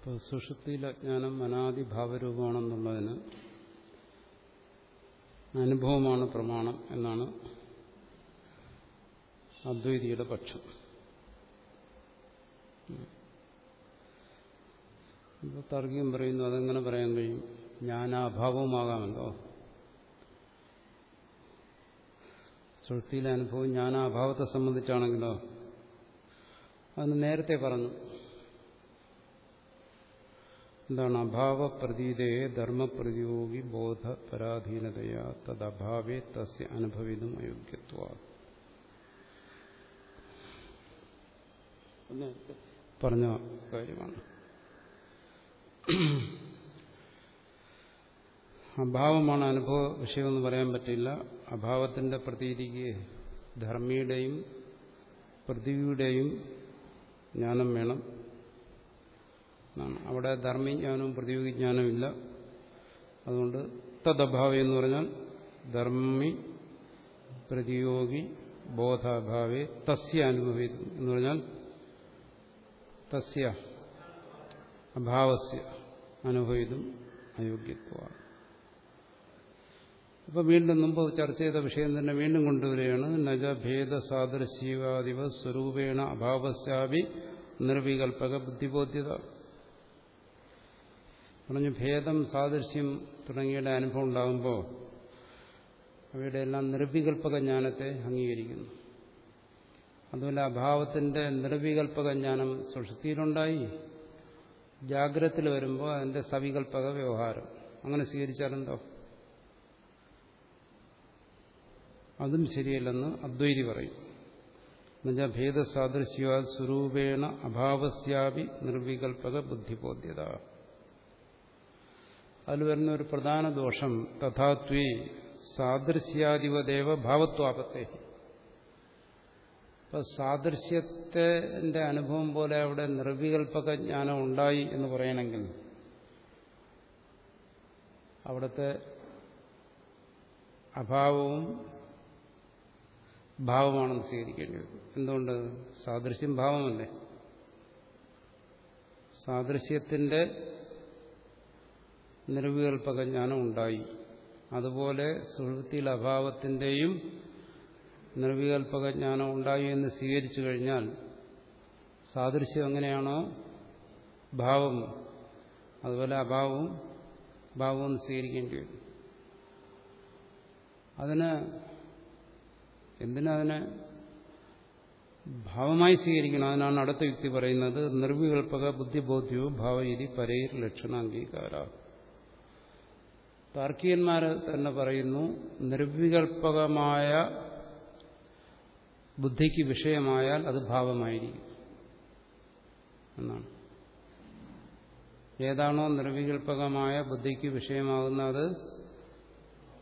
ഇപ്പോൾ സുഷുപ്തിയിൽ അജ്ഞാനം അനാദിഭാവരൂപമാണെന്നുള്ളതിന് അനുഭവമാണ് പ്രമാണം എന്നാണ് അദ്വൈതിയുടെ പക്ഷം. ഇപ്പോൾ തർക്കം പറയുന്നു അതെങ്ങനെ പറയാൻ കഴിയും? ജ്ഞാനാഭാവമാകാമല്ലോ സുഷുപ്തിയിലെ അനുഭവം ജ്ഞാനാഭാവത്തെ സംബന്ധിച്ചാണെങ്കിലോ? അതിന് നേരത്തെ പറഞ്ഞു. എന്താണ്? അഭാവ പ്രതീതയെ ധർമ്മപ്രതിയോഗി ബോധ പരാധീനതയാ തദ്ഭാവേ തസ്യ അനുഭവിതും അയോഗ്യത്വ. പറഞ്ഞ കാര്യമാണ്. അഭാവമാണ് അനുഭവ വിഷയമെന്ന് പറയാൻ പറ്റില്ല. അഭാവത്തിന്റെ പ്രതീതിക്ക് ധർമ്മിയുടെയും പ്രതിയുടെയും ജ്ഞാനം വേണം. എന്നാണ് അവിടെ ധർമ്മജ്ഞാനവും പ്രതിയോഗിജ്ഞാനവും ഇല്ല. അതുകൊണ്ട് തദ്ഭാവം എന്ന് പറഞ്ഞാൽ ധർമ്മി പ്രതിയോഗി ബോധാഭാവേ തസ്യ അനുഭവിക്കും എന്ന് പറഞ്ഞാൽ തസ്യ അഭാവസ്യ അനുഭവിതും അയോഗ്യത്വമാണ്. ഇപ്പൊ വീണ്ടും മുമ്പ് ചർച്ച ചെയ്ത വിഷയം തന്നെ വീണ്ടും കൊണ്ടുവരികയാണ്. നജ ഭേദ സാദൃശീവാദിവ സ്വരൂപേണ അഭാവസ്യാപി നിർവികൽപക ബുദ്ധിബോധ്യത. പറഞ്ഞു ഭേദം സാദൃശ്യം തുടങ്ങിയുടെ അനുഭവം ഉണ്ടാകുമ്പോൾ അവയുടെ എല്ലാം നിർവികൽപക ജ്ഞാനത്തെ അംഗീകരിക്കുന്നു. അതുപോലെ അഭാവത്തിന്റെ നിർവികൽപക ജ്ഞാനം സുഷുതിയിലുണ്ടായി ജാഗ്രതത്തിൽ വരുമ്പോൾ അതിന്റെ സവികൽപക വ്യവഹാരം. അങ്ങനെ സ്വീകരിച്ചാലെന്തോ? അതും ശരിയല്ലെന്ന് അദ്വൈതി പറയും. എന്നുവെച്ചാൽ ഭേദസാദൃശ്യ സ്വരൂപേണ അഭാവസ്യാപി നിർവികൽപക ബുദ്ധിബോധ്യത. അതിൽ വരുന്ന ഒരു പ്രധാന ദോഷം തഥാത്വേ സാദൃശ്യാധിപദേവ ഭാവത്വാപത്തെ. ഇപ്പൊ സാദൃശ്യത്തിന്റെ അനുഭവം പോലെ അവിടെ നിർവികൽപ്പക ജ്ഞാനം ഉണ്ടായി എന്ന് പറയണമെങ്കിൽ അവിടുത്തെ അഭാവവും ഭാവമാണെന്ന് സ്വീകരിക്കേണ്ടി വരും. എന്തുകൊണ്ട്? സാദൃശ്യം ഭാവമല്ലേ? സാദൃശ്യത്തിന്റെ നിർവികൽപക ജ്ഞാനം ഉണ്ടായി അതുപോലെ സുഹൃത്തിയിൽ അഭാവത്തിന്റെയും നിർവികൽപ്പകജ്ഞാനം ഉണ്ടായി എന്ന് സ്വീകരിച്ചു കഴിഞ്ഞാൽ സാദൃശ്യം എങ്ങനെയാണോ? ഭാവം. അതുപോലെ അഭാവവും ഭാവവും സ്വീകരിക്കേണ്ടി വരും. അതിന് എന്തിനതിനെ ഭാവമായി സ്വീകരിക്കണം? അതിനാണ് അടുത്ത വ്യക്തി പറയുന്നത് നിർവികൽപക ബുദ്ധിബോധ്യവും ഭാവയിരി പരയിൽ ലക്ഷണാംഗീകാര താർക്കികന്മാർ തന്നെ പറയുന്നു നിർവികൽപകമായ ബുദ്ധിക്ക് വിഷയമായാൽ അത് ഭാവമായിരിക്കും. എന്നാണ്. ഏതാണോ നിർവികൽപകമായ ബുദ്ധിക്ക് വിഷയമാകുന്ന അത്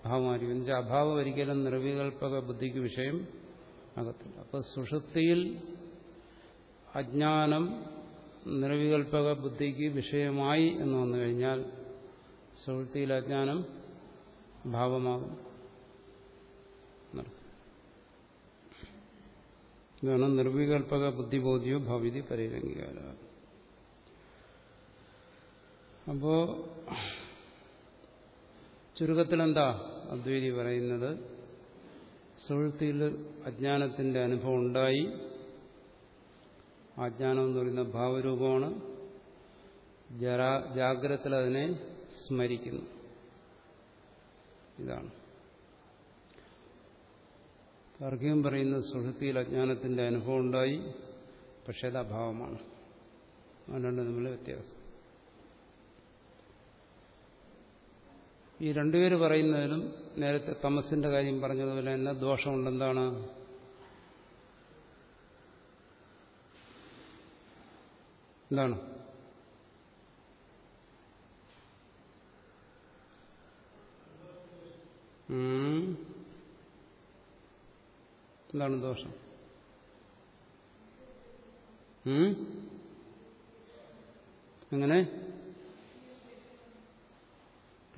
ഭാവമായിരിക്കും. എന്നുവെച്ചാൽ അഭാവം ഒരിക്കലും നിർവികൽപക ബുദ്ധിക്ക് വിഷയം ആകത്തില്ല. അപ്പോൾ സുഷുപ്തിയിൽ അജ്ഞാനം നിർവികൽപക ബുദ്ധിക്ക് വിഷയമായി എന്ന് വന്നു കഴിഞ്ഞാൽ സുഷുപ്തിയിൽ അജ്ഞാനം ഭാവമാകും. ഇതാണ് നിർവികൽപക ബുദ്ധിബോധിയോ ഭവിതി പരിരംഗികാര. അപ്പോ ചുരുക്കത്തിലെന്താ അദ്വൈതി പറയുന്നത്? സുഹൃത്തിയിൽ അജ്ഞാനത്തിന്റെ അനുഭവം ഉണ്ടായി. അജ്ഞാനം എന്ന് പറയുന്ന ഭാവരൂപമാണ്. ജാഗ്രത്തിൽ അതിനെ സ്മരിക്കുന്നു. ഇതാണ്. താർക്കികം പറയുന്ന സുഹൃത്തിയിൽ അജ്ഞാനത്തിന്റെ അനുഭവം ഉണ്ടായി പക്ഷേ അത് അഭാവമാണ്. അതുകൊണ്ട് തമ്മിൽ വ്യത്യാസം. ഈ രണ്ടുപേര് പറയുന്നതിലും നേരത്തെ തമസിന്റെ കാര്യം പറഞ്ഞതുപോലെ തന്നെ ദോഷമുണ്ടെന്താണ്? എന്താണ്? എന്താണ് ദോഷം? എങ്ങനെ?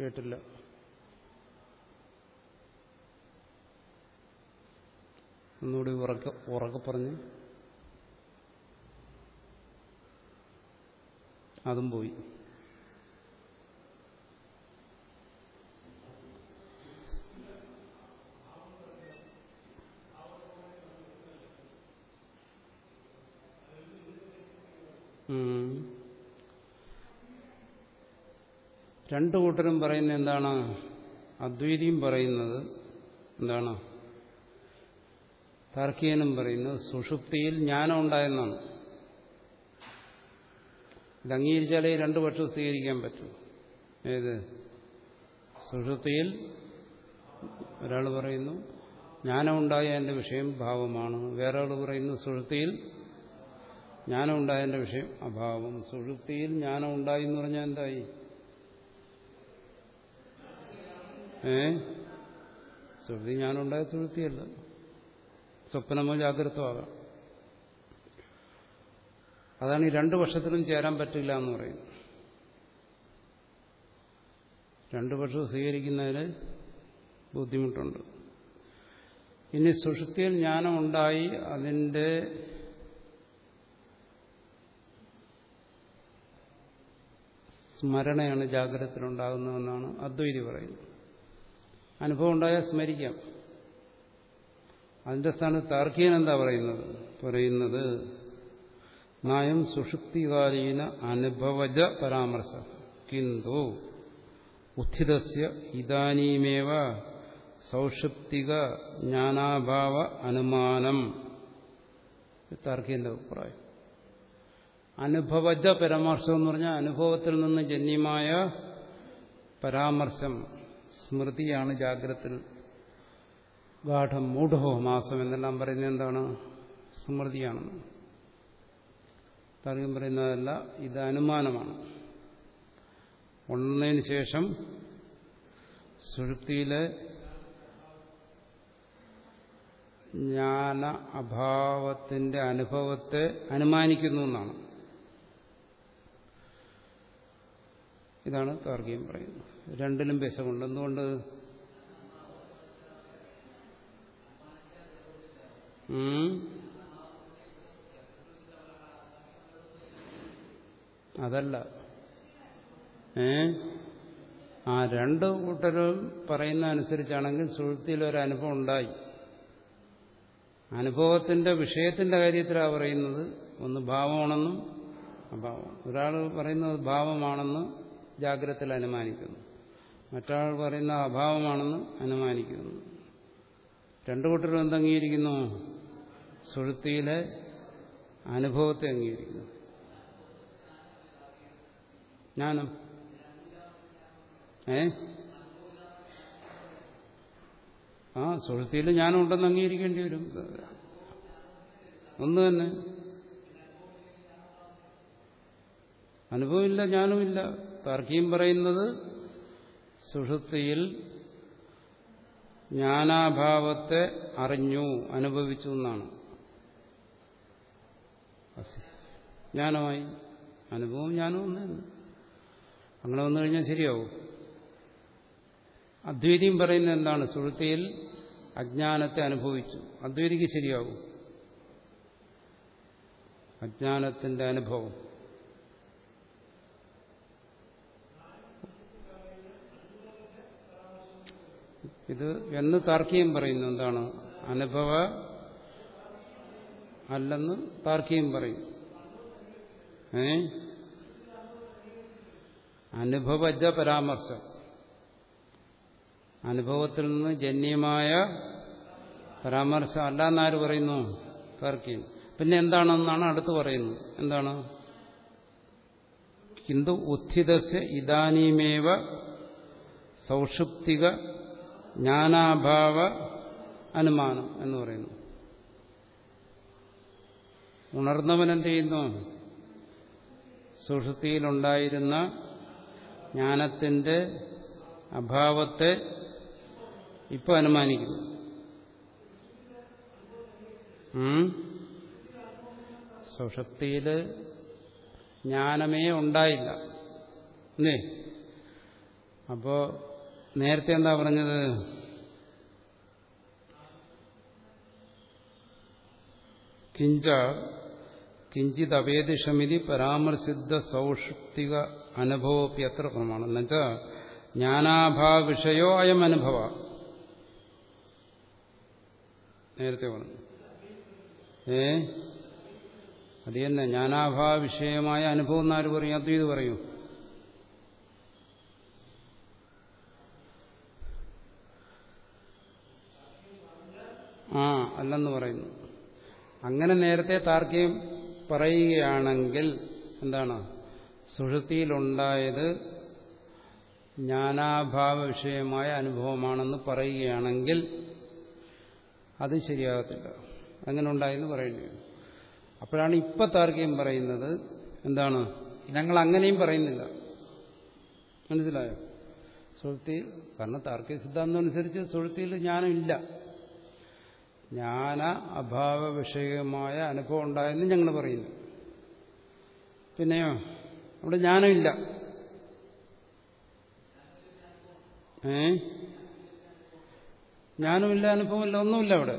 കേട്ടില്ല. ഒന്നുകൂടി ഉറക്ക ഉറക്ക പറഞ്ഞ്. അതും പോയി. രണ്ടു കൂട്ടരും പറയുന്നത് എന്താണ്? അദ്വൈതിയും പറയുന്നത് എന്താണ്? താർക്കികനും പറയുന്നത് സുഷുപ്തിയിൽ ജ്ഞാനം ഉണ്ടായെന്നാണ്. ഇത് അംഗീകരിച്ചാലേ രണ്ടു പക്ഷം സ്വീകരിക്കാൻ പറ്റൂ. ഏത്? സുഷുപ്തിയിൽ ഒരാൾ പറയുന്നു ജ്ഞാനം ഉണ്ടായ എന്റെ വിഷയം ഭാവമാണ്. വേറെ ആൾ പറയുന്നു സുഷുപ്തിയിൽ ജ്ഞാനം ഉണ്ടായതിന്റെ വിഷയം അഭാവം. സുഷുപ്തിയിൽ ജ്ഞാനം ഉണ്ടായി എന്ന് പറഞ്ഞാൽ എന്തായി? ഏ? സ്വപ്തി ഞാനുണ്ടായ തുഴുത്തിയല്ല സ്വപ്നമോ സ്വപ്നമോ ജാഗ്രതമാകാം അതാണ് ഈ രണ്ടു വർഷത്തിലും ചേരാൻ പറ്റില്ല എന്ന് പറയുന്നത്. രണ്ടു വർഷം സ്വീകരിക്കുന്നതിന് ബുദ്ധിമുട്ടുണ്ട്. ഇനി സുഷുതിയിൽ ജ്ഞാനം ഉണ്ടായി അതിന്റെ സ്മരണയാണ് ജാഗ്രതത്തിലുണ്ടാകുന്നതെന്നാണ് അദ്വൈതി പറയുന്നത്. അനുഭവം ഉണ്ടായാൽ സ്മരിക്കാം. അതിന്റെ സ്ഥാനത്ത് താർക്കികൻ എന്താ പറയുന്നത്? പറയുന്നത് നായം സുഷുപ്തികാലീന അനുഭവജ പരാമർശ. കിന്തു ഉത്ഥിതസ്യ ഇതാനീമേവ സൗഷുപ്തിക ജ്ഞാനാഭാവ അനുമാനം. താർക്കികന്റെ അഭിപ്രായം. അനുഭവജ പരാമർശം എന്ന് പറഞ്ഞാൽ അനുഭവത്തിൽ നിന്ന് ജന്യമായ പരാമർശം. സ്മൃതിയാണ് ജാഗ്രത്തിൽ ഗാഠം മൂഢോ മാസം എന്നെല്ലാം പറയുന്നത് എന്താണ്? സ്മൃതിയാണെന്ന്. തറിയും പറയുന്നതല്ല ഇത് അനുമാനമാണ്. ഉണർന്നതിന് ശേഷം സുഷുപ്തിയിലെ ജ്ഞാന അഭാവത്തിന്റെ അനുഭവത്തെ അനുമാനിക്കുന്നു എന്നാണ്. ഇതാണ് താർക്കികം പറയുന്നത്. രണ്ടിലും വിശമുണ്ട് എന്തുകൊണ്ട്? അതല്ല. ഏ? ആ രണ്ട് കൂട്ടരും പറയുന്ന അനുസരിച്ചാണെങ്കിൽ സുഹൃത്തിയിൽ ഒരു അനുഭവം ഉണ്ടായി. അനുഭവത്തിന്റെ വിഷയത്തിന്റെ കാര്യത്തിലാണ് പറയുന്നത്. ഒന്ന് ഭാവമാണെന്നും അഭാവം. ഒരാൾ പറയുന്നത് ഭാവമാണെന്ന് ജാഗ്രതയിൽ അനുമാനിക്കുന്നു. മറ്റൊരാൾ പറയുന്ന അഭാവമാണെന്ന് അനുമാനിക്കുന്നു. രണ്ടു കൂട്ടരും എന്തംഗീകരിക്കുന്നു സുഴുത്തിയിലെ അനുഭവത്തെ അംഗീകരിക്കുന്നു. ജ്ഞാനം ഏ? ആ സുഹൃത്തിയിൽ ജ്ഞാനം ഉണ്ടെന്ന് അംഗീകരിക്കേണ്ടി വരും. ഒന്ന് തന്നെ. അനുഭവമില്ല ഞാനുമില്ല. താർക്കിയും പറയുന്നത് സുഷുപ്തിയിൽ ജ്ഞാനാഭാവത്തെ അറിഞ്ഞു അനുഭവിച്ചു എന്നാണ്. ജ്ഞാനമായി. അനുഭവം ജ്ഞാനവും ഒന്നാണ് അങ്ങനെ വന്നു കഴിഞ്ഞാൽ ശരിയാവും. അദ്വൈതിയും പറയുന്നത് എന്താണ്? സുഹൃത്തിയിൽ അജ്ഞാനത്തെ അനുഭവിച്ചു. അദ്വൈതിക്ക് ശരിയാവും. അജ്ഞാനത്തിന്റെ അനുഭവം. ഇത് എന്ന് താർക്കികം പറയുന്നു. എന്താണ്? അനുഭവ അല്ലെന്ന് താർക്കികം പറയും. ഏ? അനുഭവജ പരാമർശം. അനുഭവത്തിൽ നിന്ന് ജന്യമായ പരാമർശം അല്ല എന്നാര് പറയുന്നു? താർക്കികം. പിന്നെ എന്താണെന്നാണ് അടുത്ത് പറയുന്നത്. എന്താണ്? കിന്തു ഉത്ഥിതസ് ഇതാനീമേവ സൗഷുപ്തിക ജ്ഞാനാഭാവ അനുമാനം എന്ന് പറയുന്നു. ഉണർന്നവൻ എന്ത് ചെയ്യുന്നു? സുഷുതിയിലുണ്ടായിരുന്ന ജ്ഞാനത്തിന്റെ അഭാവത്തെ ഇപ്പൊ അനുമാനിക്കുന്നു. സുഷുപ്തിയിൽ ജ്ഞാനമേ ഉണ്ടായില്ല. അപ്പോ നേരത്തെ എന്താ പറഞ്ഞത്? കിഞ്ച കിഞ്ചിത് അപേതിഷമിതി പരാമർശിദ്ധ സൗഷ്ടിക അനുഭവപ്പി എത്ര പ്രമാണം. എന്നുവെച്ചാൽ ജ്ഞാനാഭാവിഷയോ അയം അനുഭവ. നേരത്തെ പറഞ്ഞു. ഏ? അത് തന്നെ ജ്ഞാനാഭാവ വിഷയമായ അനുഭവം എന്നാരും പറയും? അദ്വൈത് പറയൂ. ആ അല്ലെന്ന് പറയുന്നു. അങ്ങനെ നേരത്തെ താർക്കികം പറയുകയാണെങ്കിൽ എന്താണ്? സുഷൃത്തിയിലുണ്ടായത് ജ്ഞാനാഭാവ വിഷയമായ അനുഭവമാണെന്ന് പറയുകയാണെങ്കിൽ അത് ശരിയാകത്തില്ല. അങ്ങനെ ഉണ്ടായെന്ന് പറയേണ്ടി വരും അപ്പോഴാണ് ഇപ്പൊ താർക്കികം പറയുന്നത് എന്താണ്? ഞങ്ങൾ അങ്ങനെയും പറയുന്നില്ല. മനസ്സിലായോ? സുഹൃത്തിയിൽ കാരണം താർക്കിക സിദ്ധാന്തം അനുസരിച്ച് സുഹൃത്തിയിൽ ജ്ഞാനമില്ല ജ്ഞാന അഭാവ വിഷയമായ അനുഭവം ഉണ്ടായെന്ന് ഞങ്ങൾ പറയുന്നു. പിന്നെയോ? അവിടെ ജ്ഞാനമില്ല. ഏ? ജ്ഞാനമില്ല അനുഭവമില്ല ഒന്നുമില്ല അവിടെ.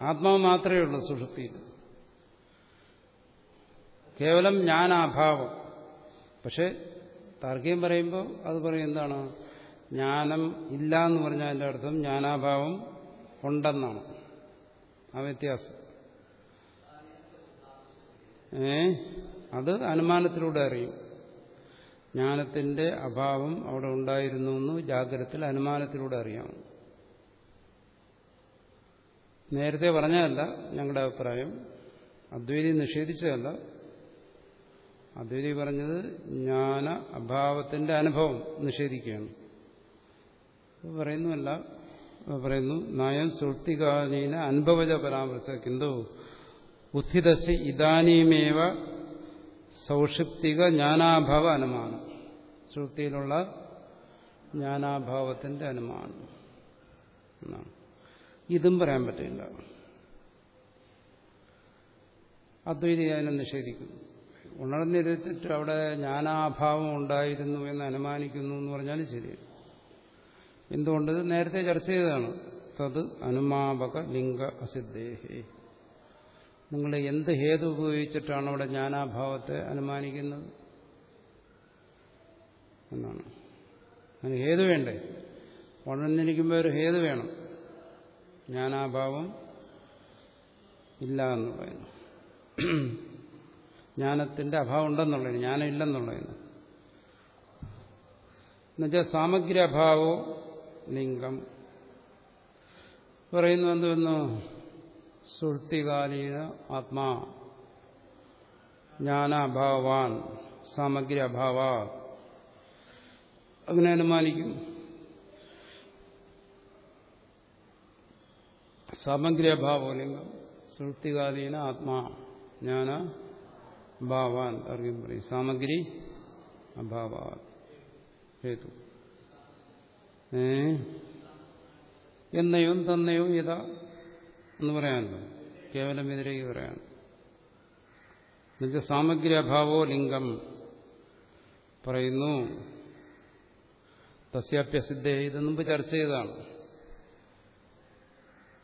ആത്മാവ് മാത്രമേ ഉള്ളൂ സുഷുപ്തിയിൽ കേവലം ജ്ഞാനാഭാവം. പക്ഷെ താർക്കികം പറയുമ്പോൾ അത് പറയും എന്താണ്? ജ്ഞാനം ഇല്ല എന്ന് പറഞ്ഞാൽ അതിന്റെ അർത്ഥം ജ്ഞാനാഭാവം ഉണ്ടെന്നാണ്. ആ വ്യത്യാസം. ഏ? അത് അനുമാനത്തിലൂടെ അറിയും. ജ്ഞാനത്തിന്റെ അഭാവം അവിടെ ഉണ്ടായിരുന്നു എന്ന് ജാഗ്രത്തിൽ അനുമാനത്തിലൂടെ അറിയാം. നേരത്തെ പറഞ്ഞതല്ല ഞങ്ങളുടെ അഭിപ്രായം. അദ്വൈതി നിഷേധിച്ചതല്ല. അദ്വൈതി പറഞ്ഞത് ജ്ഞാന അഭാവത്തിന്റെ അനുഭവം നിഷേധിക്കുകയാണ്. പറയുന്നുമല്ല പറയുന്നു നയം സുഷ്ടികാലീന അനുഭവജ പരാമർശ കിന്തു ഉത്ഥിതസ് ഇതാനീമേവ സൗഷിപ്തിക ജ്ഞാനാഭാവ അനുമാനം. ശ്രുതിയിലുള്ള ജ്ഞാനാഭാവത്തിന്റെ അനുമാനം. എന്നാണ്. ഇതും പറയാൻ പറ്റില്ല. അദ്വൈതി അതിനെ നിഷേധിക്കുന്നു. ഉണർന്നിരുത്തിട്ട് അവിടെ ജ്ഞാനാഭാവം ഉണ്ടായിരുന്നു എന്ന് അനുമാനിക്കുന്നു എന്ന് പറഞ്ഞാലും ശരിയാണ് എന്തുകൊണ്ട്? നേരത്തെ ചർച്ച ചെയ്തതാണ്. തത് അനുമാപക ലിംഗ അസിദ്ധേഹി. നിങ്ങൾ എന്ത് ഹേതു ഉപയോഗിച്ചിട്ടാണ് അവിടെ ജ്ഞാനാഭാവത്തെ അനുമാനിക്കുന്നത്? എന്നാണ്. അതിന് ഹേതു വേണ്ടേ? വളർന്നിരിക്കുമ്പോൾ ഒരു ഹേതു വേണം. ജ്ഞാനാഭാവം ഇല്ല എന്ന് പറയുന്നു. ജ്ഞാനത്തിന്റെ അഭാവം ഉണ്ടെന്നുള്ളതിന് ജ്ഞാനം ഇല്ലെന്നുള്ളതിന്. എന്നുവെച്ചാൽ സാമഗ്രി അഭാവോ ലിംഗം. പറയുന്നു എന്തുവെന്നു? സുഷ്ടികാലീന ആത്മാ. ജ്ഞാനാഭാവാൻ സാമഗ്രി അഭാവ അങ്ങനെ അനുമാനിക്കും. സാമഗ്രി അഭാവോ ലിംഗം? സുഷ്ടികാലീന ആത്മാ. ജ്ഞാന ഭാവാൻ അറിയും പറയും. സാമഗ്രി അഭാവാ ഹേതു. ഏ? എന്നയോ തന്നയോ എന്ന് പറയാനല്ലോ കേവലം എതിരേക്ക് പറയാൻ എന്നുവെച്ചാൽ സാമഗ്രി അഭാവോ ലിംഗം പറയുന്നു. തസ്യാപ്യസിദ്ധ ഇത് മുമ്പ് ചർച്ച ചെയ്തതാണ്.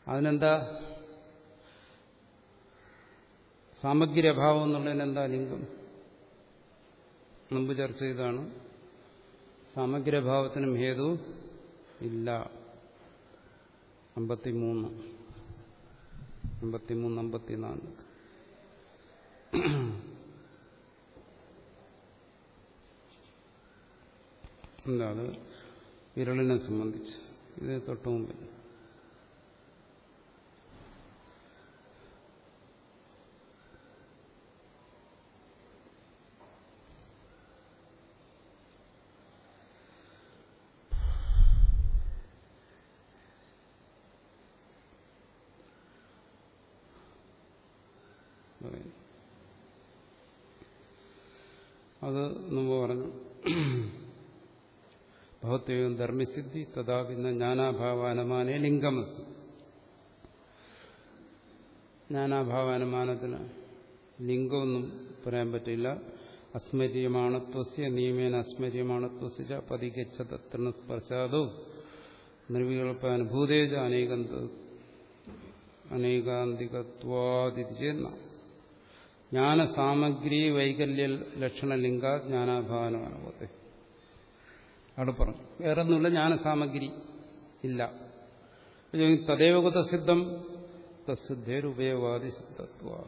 അതിനെന്താ? സാമഗ്രി അഭാവം എന്നുള്ളതിനെന്താ ലിംഗം? മുമ്പ് ചർച്ച ചെയ്താണ് സാമഗ്ര്യഭാവത്തിനും ഹേതു ഇല്ല. അമ്പത്തിമൂന്ന്. അമ്പത്തിമൂന്ന് അമ്പത്തിനാല്. എന്താ അത് വിരളിനെ സംബന്ധിച്ച്. ഇത് തൊട്ടു മുമ്പിൽ അത് മുമ്പ് പറഞ്ഞു. ഭൗത്വം ധർമ്മസിദ്ധി തഥാ പിന്നെ ജ്ഞാനാഭാവാനുമാനേ ലിംഗമസ്തു. ജ്ഞാനാഭാവാനുമാനത്തിന് ലിംഗമൊന്നും പറയാൻ പറ്റില്ല. അസ്മര്യമാണത്വസ്യ നിയമേന അസ്മര്യമാണത്വസ്യ പതികച്ചതത്രണ സ്പർശാദോ നിർവികൽപ്പാനുഭൂതേജ അനേകം അനേകാന്തികത്വാദിതി ചെയ്യുന്ന ജ്ഞാനസാമഗ്രി വൈകല്യ ലക്ഷണലിംഗ ജ്ഞാനാഭാവനമാനവത്തെ അവിടെ പറഞ്ഞു. വേറെ ഒന്നുമില്ല ജ്ഞാനസാമഗ്രി ഇല്ല. തദൈവകത സിദ്ധം തസിദ്ധേരുപയോഗാദി സിദ്ധത്വ.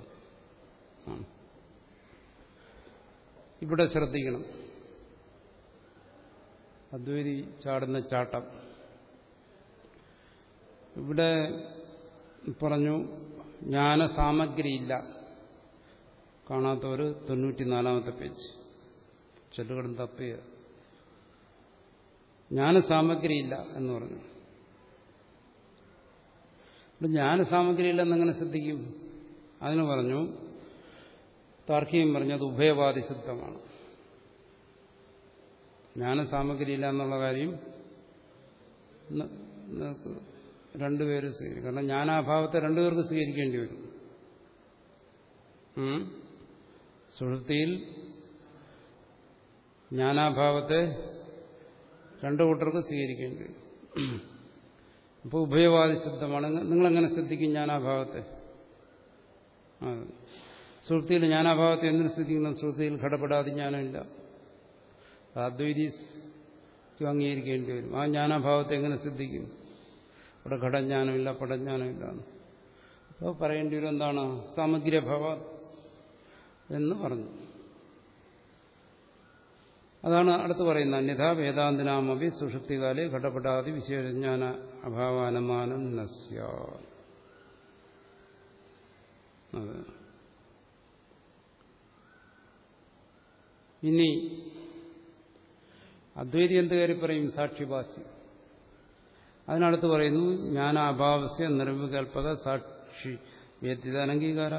ഇവിടെ ശ്രദ്ധിക്കണം. അദ്വൈതി ചാടുന്ന ചാട്ടം. ഇവിടെ പറഞ്ഞു ജ്ഞാനസാമഗ്രിയില്ല കാണാത്തവർ തൊണ്ണൂറ്റിനാലാമത്തെ പേജ്. ചെല്ലുകടം തപ്പിയ ജ്ഞാനസാമഗ്രിയില്ല എന്ന് പറഞ്ഞു. ജ്ഞാനസാമഗ്രിയില്ലെന്നെങ്ങനെ ശ്രദ്ധിക്കും? അതിന് പറഞ്ഞു താർക്കികം പറഞ്ഞത് ഉഭയവാദി സിദ്ധമാണ്. ജ്ഞാനസാമഗ്രിയില്ല എന്നുള്ള കാര്യം രണ്ടുപേര് സ്വീകരിക്കും. കാരണം ജ്ഞാനാഭാവത്തെ രണ്ടുപേർക്ക് സ്വീകരിക്കേണ്ടി വരും. സുഹൃത്തിയിൽ ജ്ഞാനാഭാവത്തെ രണ്ടു കൂട്ടർക്ക് സ്വീകരിക്കേണ്ടി വരും. അപ്പോൾ ഉഭയവാദി ശബ്ദമാണ്. നിങ്ങളെങ്ങനെ ശ്രദ്ധിക്കും ജ്ഞാനാഭാവത്തെ? സുഹൃത്തിയിൽ ജ്ഞാനാഭാവത്തെ എന്തിനു ശ്രദ്ധിക്കണം? സുഹൃത്തിയിൽ ഘടപ്പെടാതെ ജ്ഞാനമില്ല. അദ്വൈതി അംഗീകരിക്കേണ്ടി വരും. ആ ജ്ഞാനാഭാവത്തെ എങ്ങനെ ശ്രദ്ധിക്കും? ഇവിടെ ഘടജ്ഞാനമില്ല പടജ്ഞാനമില്ല അപ്പോൾ പറയേണ്ടി വരും എന്താണ്? സാമഗ്ര്യഭവ എന്ന് പറഞ്ഞു. അതാണ് അടുത്ത് പറയുന്നത് അന്യഥ വേദാന്തിനാമവി സുഷുപ്തികാലെ ഘടപടാതി വിശേഷജ്ഞാന അഭാവാനുമാനം നസ്യ. ഇനി അദ്വൈതി എന്ത് കയറി പറയും? സാക്ഷിഭാസ്യം അതിനടുത്ത് പറയുന്നു ജ്ഞാനാഭാവസ്യ നിർവികൽപക സാക്ഷി വേദ്യത അനംഗീകാര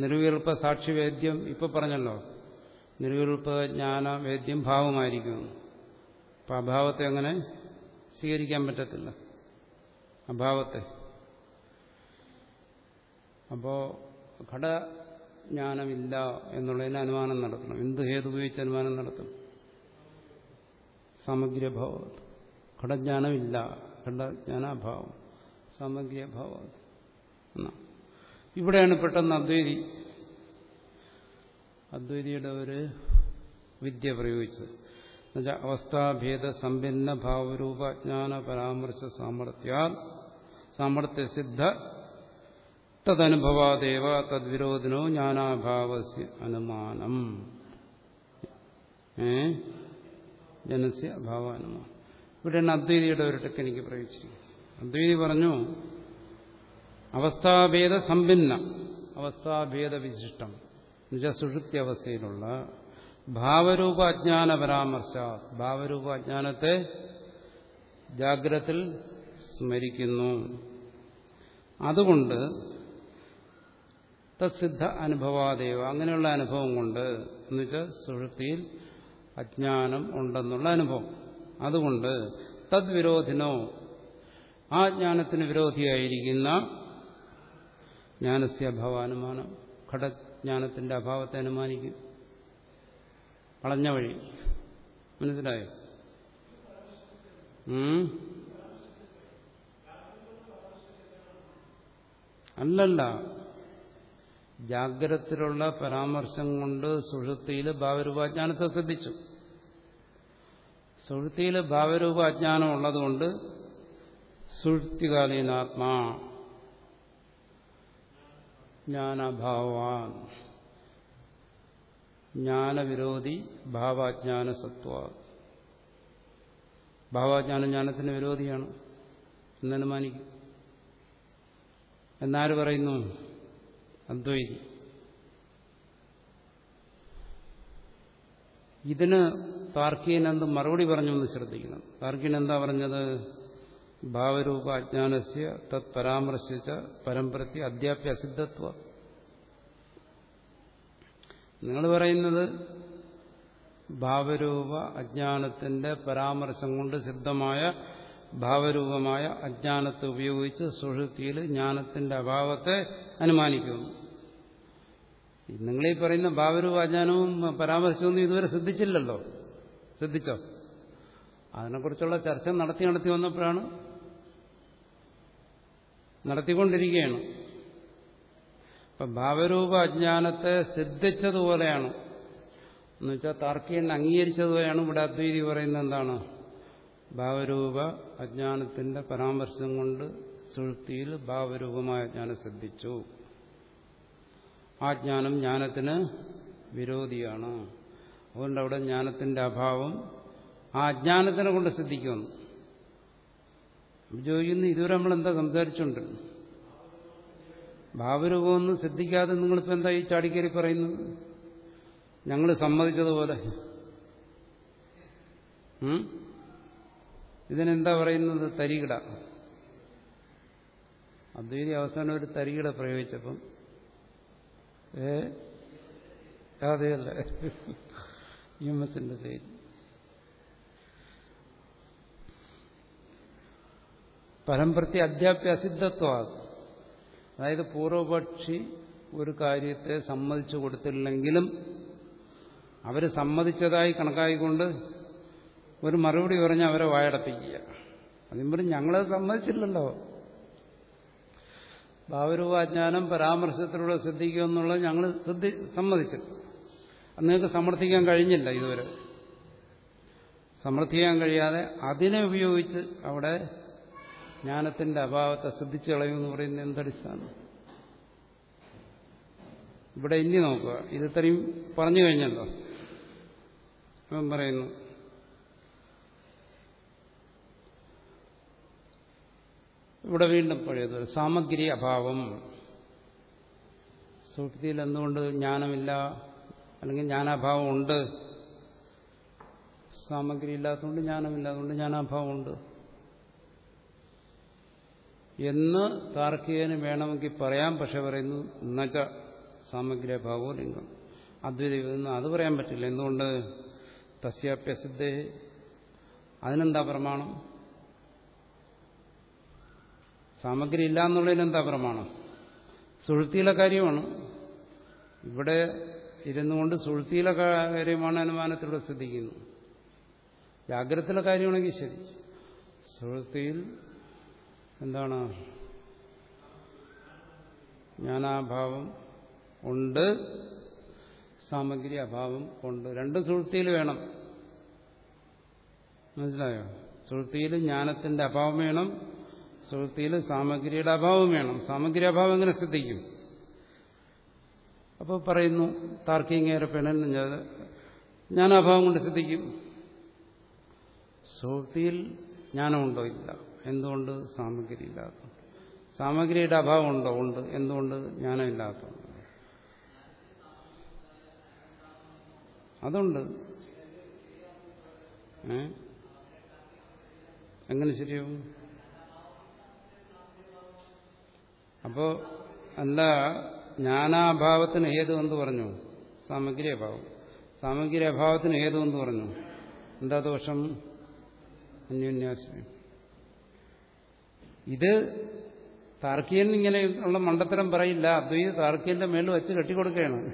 നിർവികൽപ്പ സാക്ഷിവേദ്യം ഇപ്പൊ പറഞ്ഞല്ലോ. നിർവികൽപ്പ ജ്ഞാന വേദ്യം ഭാവമായിരിക്കും. അപ്പൊ അഭാവത്തെ അങ്ങനെ സ്വീകരിക്കാൻ പറ്റത്തില്ല. അഭാവത്തെ. അപ്പോ ഘടജ്ഞാനമില്ല എന്നുള്ളതിന് അനുമാനം നടത്തണം. എന്ത് ഹേതു ഉപയോഗിച്ച് അനുമാനം നടത്തും? സമഗ്രഭാവം. ഘടജ്ഞാനമില്ല. ഘടജ്ഞാനാഭാവം. സമഗ്രഭാവം. എന്നാ. ഇവിടെയാണ് പെട്ടെന്ന് അദ്വൈതി. അദ്വൈതിയുടെ ഒരു വിദ്യ പ്രയോഗിച്ചത്. എന്നുവെച്ചാൽ അവസ്ഥാഭേദ സമ്പന്ന ഭാവരൂപ ജ്ഞാന പരാമർശ സാമർത്ഥ്യാ സിദ്ധ തദനുഭവാദേവ തദ്വിരോധനോ ജ്ഞാനാഭാവസ്യ അനുമാനം. ഏ? ജനസ്യ അഭാവാനുമാനം ഇവിടെയാണ് അദ്വൈതിയുടെ ഒരു ടെക്നിക്ക് പ്രയോഗിച്ചിരിക്കുന്നത്. അദ്വൈതി പറഞ്ഞു അവസ്ഥാഭേദ സമ്പിന്ന അവസ്ഥാഭേദ വിശിഷ്ടം നിജസുഷുപ്തി സുഷുപ്തി അവസ്ഥയിലുള്ള ഭാവരൂപ അജ്ഞാന പരാമർശ ഭാവരൂപ അജ്ഞാനത്തെ ജാഗ്രത്തിൽ സ്മരിക്കുന്നു. അതുകൊണ്ട് തത്സിദ്ധ അനുഭവാദേവ അങ്ങനെയുള്ള അനുഭവം കൊണ്ട് എന്നുവെച്ചാൽ സുഷുപ്തിയിൽ അജ്ഞാനം ഉണ്ടെന്നുള്ള അനുഭവം. അതുകൊണ്ട് തദ്വിരോധിനോ ആ ജ്ഞാനത്തിന് വിരോധിയായിരിക്കുന്ന ജ്ഞാനസ്യ അഭാവ അനുമാനം ഘടജ്ഞാനത്തിന്റെ അഭാവത്തെ അനുമാനിക്കും. വളഞ്ഞ വഴി. മനസ്സിലായോ? അല്ലല്ല. ജാഗ്രതത്തിലുള്ള പരാമർശം കൊണ്ട് സുഹൃത്തിയിൽ ഭാവരൂപാജ്ഞാനത്തെ ശ്രദ്ധിച്ചു. സുഹൃത്തിയിൽ ഭാവരൂപാജ്ഞാനം ഉള്ളതുകൊണ്ട് സുഷുപ്തികാലീനാത്മാ ജ്ഞാനഭാവാൻ. ജ്ഞാനവിരോധി ഭാവാജ്ഞാന സത്വ ഭാവാജ്ഞാനം ജ്ഞാനത്തിന് വിരോധിയാണ് എന്നനുമാനിക്കും എന്നാര് പറയുന്നു? അദ്വൈതി. ഇതിന് താർക്കീനെന്ത് മറുപടി പറഞ്ഞു എന്ന് ശ്രദ്ധിക്കണം. താർക്കീനെന്താ പറഞ്ഞത്? ഭാവരൂപ അജ്ഞാനസ്യ തത് പരാമർശിച്ച പരമ്പരത്തി അധ്യാപ്യ അസിദ്ധത്വ നിങ്ങൾ പറയുന്നത് ഭാവരൂപ അജ്ഞാനത്തിന്റെ പരാമർശം കൊണ്ട് സിദ്ധമായ ഭാവരൂപമായ അജ്ഞാനത്തെ ഉപയോഗിച്ച് സുഹൃത്തിയിൽ ജ്ഞാനത്തിന്റെ അഭാവത്തെ അനുമാനിക്കുന്നു. നിങ്ങളീ പറയുന്ന ഭാവരൂപ അജ്ഞാനവും പരാമർശമൊന്നും ഇതുവരെ ശ്രദ്ധിച്ചില്ലല്ലോ ശ്രദ്ധിച്ചോ അതിനെക്കുറിച്ചുള്ള ചർച്ച നടത്തി നടത്തി വന്നപ്പോഴാണ് നടത്തിക്കൊണ്ടിരിക്കുകയാണ്. അപ്പൊ ഭാവരൂപ അജ്ഞാനത്തെ സിദ്ധിച്ചതുപോലെയാണ്. എന്നുവെച്ചാൽ താർക്കികൻ അംഗീകരിച്ചതുപോലെയാണ് ഇവിടെ അദ്വൈതി പറയുന്നത് എന്താണ്? ഭാവരൂപ അജ്ഞാനത്തിന്റെ പരാമർശം കൊണ്ട് സുഴുത്തിയിൽ ഭാവരൂപമായ ജ്ഞാനം സിദ്ധിച്ചു. ആ ജ്ഞാനം ജ്ഞാനത്തിന് വിരോധിയാണ്. അതുകൊണ്ട് അവിടെ ജ്ഞാനത്തിന്റെ അഭാവം ആ അജ്ഞാനത്തിനെ കൊണ്ട് സിദ്ധിക്കുന്നു. ചോദിക്കുന്നു ഇതുവരെ നമ്മൾ എന്താ സംസാരിച്ചുകൊണ്ടിരുന്നു ഭാവരൂപമൊന്നും ശ്രദ്ധിക്കാതെ നിങ്ങളിപ്പോൾ എന്താ ഈ ചാടിക്കേറി പറയുന്നത്? ഞങ്ങൾ സമ്മതിച്ചതുപോലെ? ഇതിനെന്താ പറയുന്നത്? തരികിട. അദ്വൈതി അവസാനം ഒരു തരികിട പ്രയോഗിച്ചപ്പം ഏ? അതെയല്ലേ യു എം എസിന്റെ സൈഡ് പരംപ്രതി അധ്യാപ്യ അസിദ്ധത്വ അതായത് പൂർവപക്ഷി ഒരു കാര്യത്തെ സമ്മതിച്ചു കൊടുത്തില്ലെങ്കിലും അവർ സമ്മതിച്ചതായി കണക്കായിക്കൊണ്ട് ഒരു മറുപടി പറഞ്ഞ് അവരെ വായടപ്പിക്കുക. അതിന് പറഞ്ഞ് ഞങ്ങളത് സമ്മതിച്ചില്ലല്ലോ. ഭാവരൂപാജ്ഞാനം പരാമർശത്തിലൂടെ ശ്രദ്ധിക്കുക എന്നുള്ളത് ഞങ്ങൾ ശ്രദ്ധി സമ്മതിച്ചു അത് നിങ്ങൾക്ക് സമർത്ഥിക്കാൻ കഴിഞ്ഞില്ല ഇതുവരെ. സമർത്ഥിക്കാൻ കഴിയാതെ അതിനെ ഉപയോഗിച്ച് അവിടെ ജ്ഞാനത്തിന്റെ അഭാവത്തെ ശ്രദ്ധിച്ചു കളയുമെന്ന് പറയുന്നത് എന്തടിസ്ഥാനം ഇവിടെ ഇനി നോക്കുക. ഇത് ഇത്രയും പറഞ്ഞു കഴിഞ്ഞല്ലോ. അവൻ പറയുന്നു ഇവിടെ വീണ്ടും പഴയത് സാമഗ്രി അഭാവം. സുഹൃത്തിയിൽ എന്തുകൊണ്ട് ജ്ഞാനമില്ല? അല്ലെങ്കിൽ ജ്ഞാനാഭാവം ഉണ്ട്. സാമഗ്രി ഇല്ലാത്തതുകൊണ്ട് ജ്ഞാനമില്ല. അതുകൊണ്ട് ജ്ഞാനാഭാവമുണ്ട് എന്ന് താർക്കികന് വേണമെങ്കിൽ പറയാം. പക്ഷെ പറയുന്നു നച്ച സാമഗ്രി ഭാവോ ലിംഗം അദ്വൈതം അത് പറയാൻ പറ്റില്ല. എന്തുകൊണ്ട്? തസ്യാപ്യസിദ്ധേ അതിനെന്താ പ്രമാണം? സാമഗ്രി ഇല്ല എന്നുള്ളതിനെന്താ പ്രമാണം? സുഴുത്തിയിലെ കാര്യമാണ്. ഇവിടെ ഇരുന്നു കൊണ്ട് സുഴുത്തിയിലെ കാര്യമാണ് അനുമാനത്തിലൂടെ ശ്രദ്ധിക്കുന്നു ജാഗ്രതത്തിലെ കാര്യമാണെങ്കിൽ ശരി. സുഹൃത്തിയിൽ എന്താണ്? ജ്ഞാനാഭാവം ഉണ്ട് സാമഗ്രി അഭാവം ഉണ്ട്. രണ്ട് സുഹൃത്തിയിൽ വേണം. മനസ്സിലായോ? സുഹൃത്തിയിൽ ജ്ഞാനത്തിന്റെ അഭാവം വേണം സുഹൃത്തിയിൽ സാമഗ്രിയുടെ അഭാവം വേണം. സാമഗ്രി അഭാവം എങ്ങനെ ശ്രദ്ധിക്കും? അപ്പോൾ പറയുന്നു താർക്കികേറെ പെണ്ണെന്ന് ഞാൻ ജ്ഞാനാഭാവം കൊണ്ട് ശ്രദ്ധിക്കും. സുഹൃത്തിയിൽ ജ്ഞാനമുണ്ടോ? ഇല്ല. എന്തുകൊണ്ട് സാമഗ്രി ഇല്ലാത്ത സാമഗ്രിയുടെ അഭാവം ഉണ്ടോ? എന്തുകൊണ്ട് ജ്ഞാനം ഇല്ലാത്തതുകൊണ്ട് അതുണ്ട്. എങ്ങനെ ശരിയാവും? അപ്പോ അല്ല ജ്ഞാനാഭാവത്തിന് ഏതു എന്ന് പറഞ്ഞു? സാമഗ്രി അഭാവം. സാമഗ്രി അഭാവത്തിന് ഏതു എന്ന് പറഞ്ഞു? എന്താ ദോഷം? അന്യോന്യാശ്രയം. ഇത് താർക്കിയൻ ഇങ്ങനെയുള്ള മണ്ടത്തരം പറയില്ല. അദ്വൈത താർക്കിയന്റെ മേളിൽ വെച്ച് കെട്ടിക്കൊടുക്കുകയാണ്.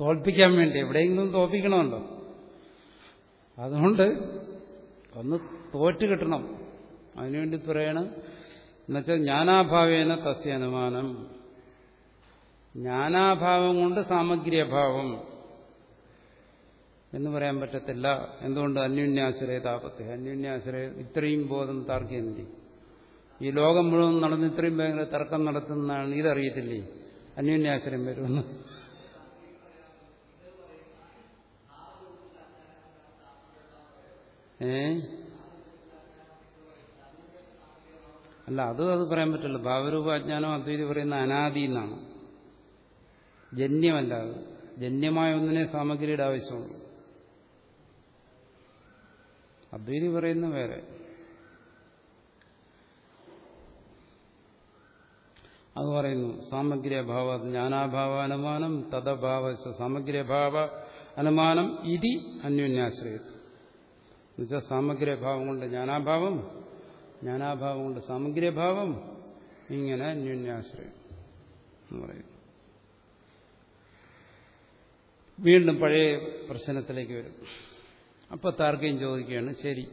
തോൽപ്പിക്കാൻ വേണ്ടി എവിടെയെങ്കിലും തോൽപ്പിക്കണമല്ലോ. അതുകൊണ്ട് ഒന്ന് തോറ്റ് കിട്ടണം. അതിനുവേണ്ടി പറയണം എന്നുവെച്ചാൽ ജ്ഞാനാഭാവേന തസ്യ അനുമാനം. ജ്ഞാനാഭാവം കൊണ്ട് സാമഗ്രി അഭാവം എന്ന് പറയാൻ പറ്റത്തില്ല. എന്തുകൊണ്ട്? അന്യോന്യാശ്രയ താപത്തെ. അന്യോന്യാശ്രയ ഇത്രയും ബോധം താർക്കിയല്ലേ ഈ ലോകം മുഴുവൻ നടന്ന് ഇത്രയും ഭയങ്കര തർക്കം നടത്തുന്നതാണ്. ഇതറിയത്തില്ലേ? അന്യോന്യാശ്രയം വരുമെന്ന്. ഏ? അല്ല അത് അത് പറയാൻ പറ്റില്ല. ഭാവരൂപ അജ്ഞാനം അദ്വൈതി പറയുന്ന അനാദി എന്നാണ്. ജന്യമല്ല ജന്യമായ ഒന്നിനെ സാമഗ്രിയുടെ ആവശ്യമുള്ളൂ. അദ്വൈതി പറയുന്ന വേറെ. അത് പറയുന്നു സാമഗ്രി അഭാവ ജ്ഞാനാഭാവ അനുമാനം തദഭാവ സാമഗ്രി അഭാവ അനുമാനം ഇതി അന്യോന്യാശ്രയത്വം എന്നുവെച്ചാൽ സാമഗ്രിഭാവം കൊണ്ട് ജ്ഞാനാഭാവം ജ്ഞാനാഭാവം കൊണ്ട് സാമഗ്രിഭാവം ഇങ്ങനെ അന്യോന്യാശ്രയം എന്ന് പറയുന്നു. വീണ്ടും പഴയ പ്രശ്നത്തിലേക്ക് വരും. അപ്പോൾ താർക്കയും ചോദിക്കുകയാണ് ശരി.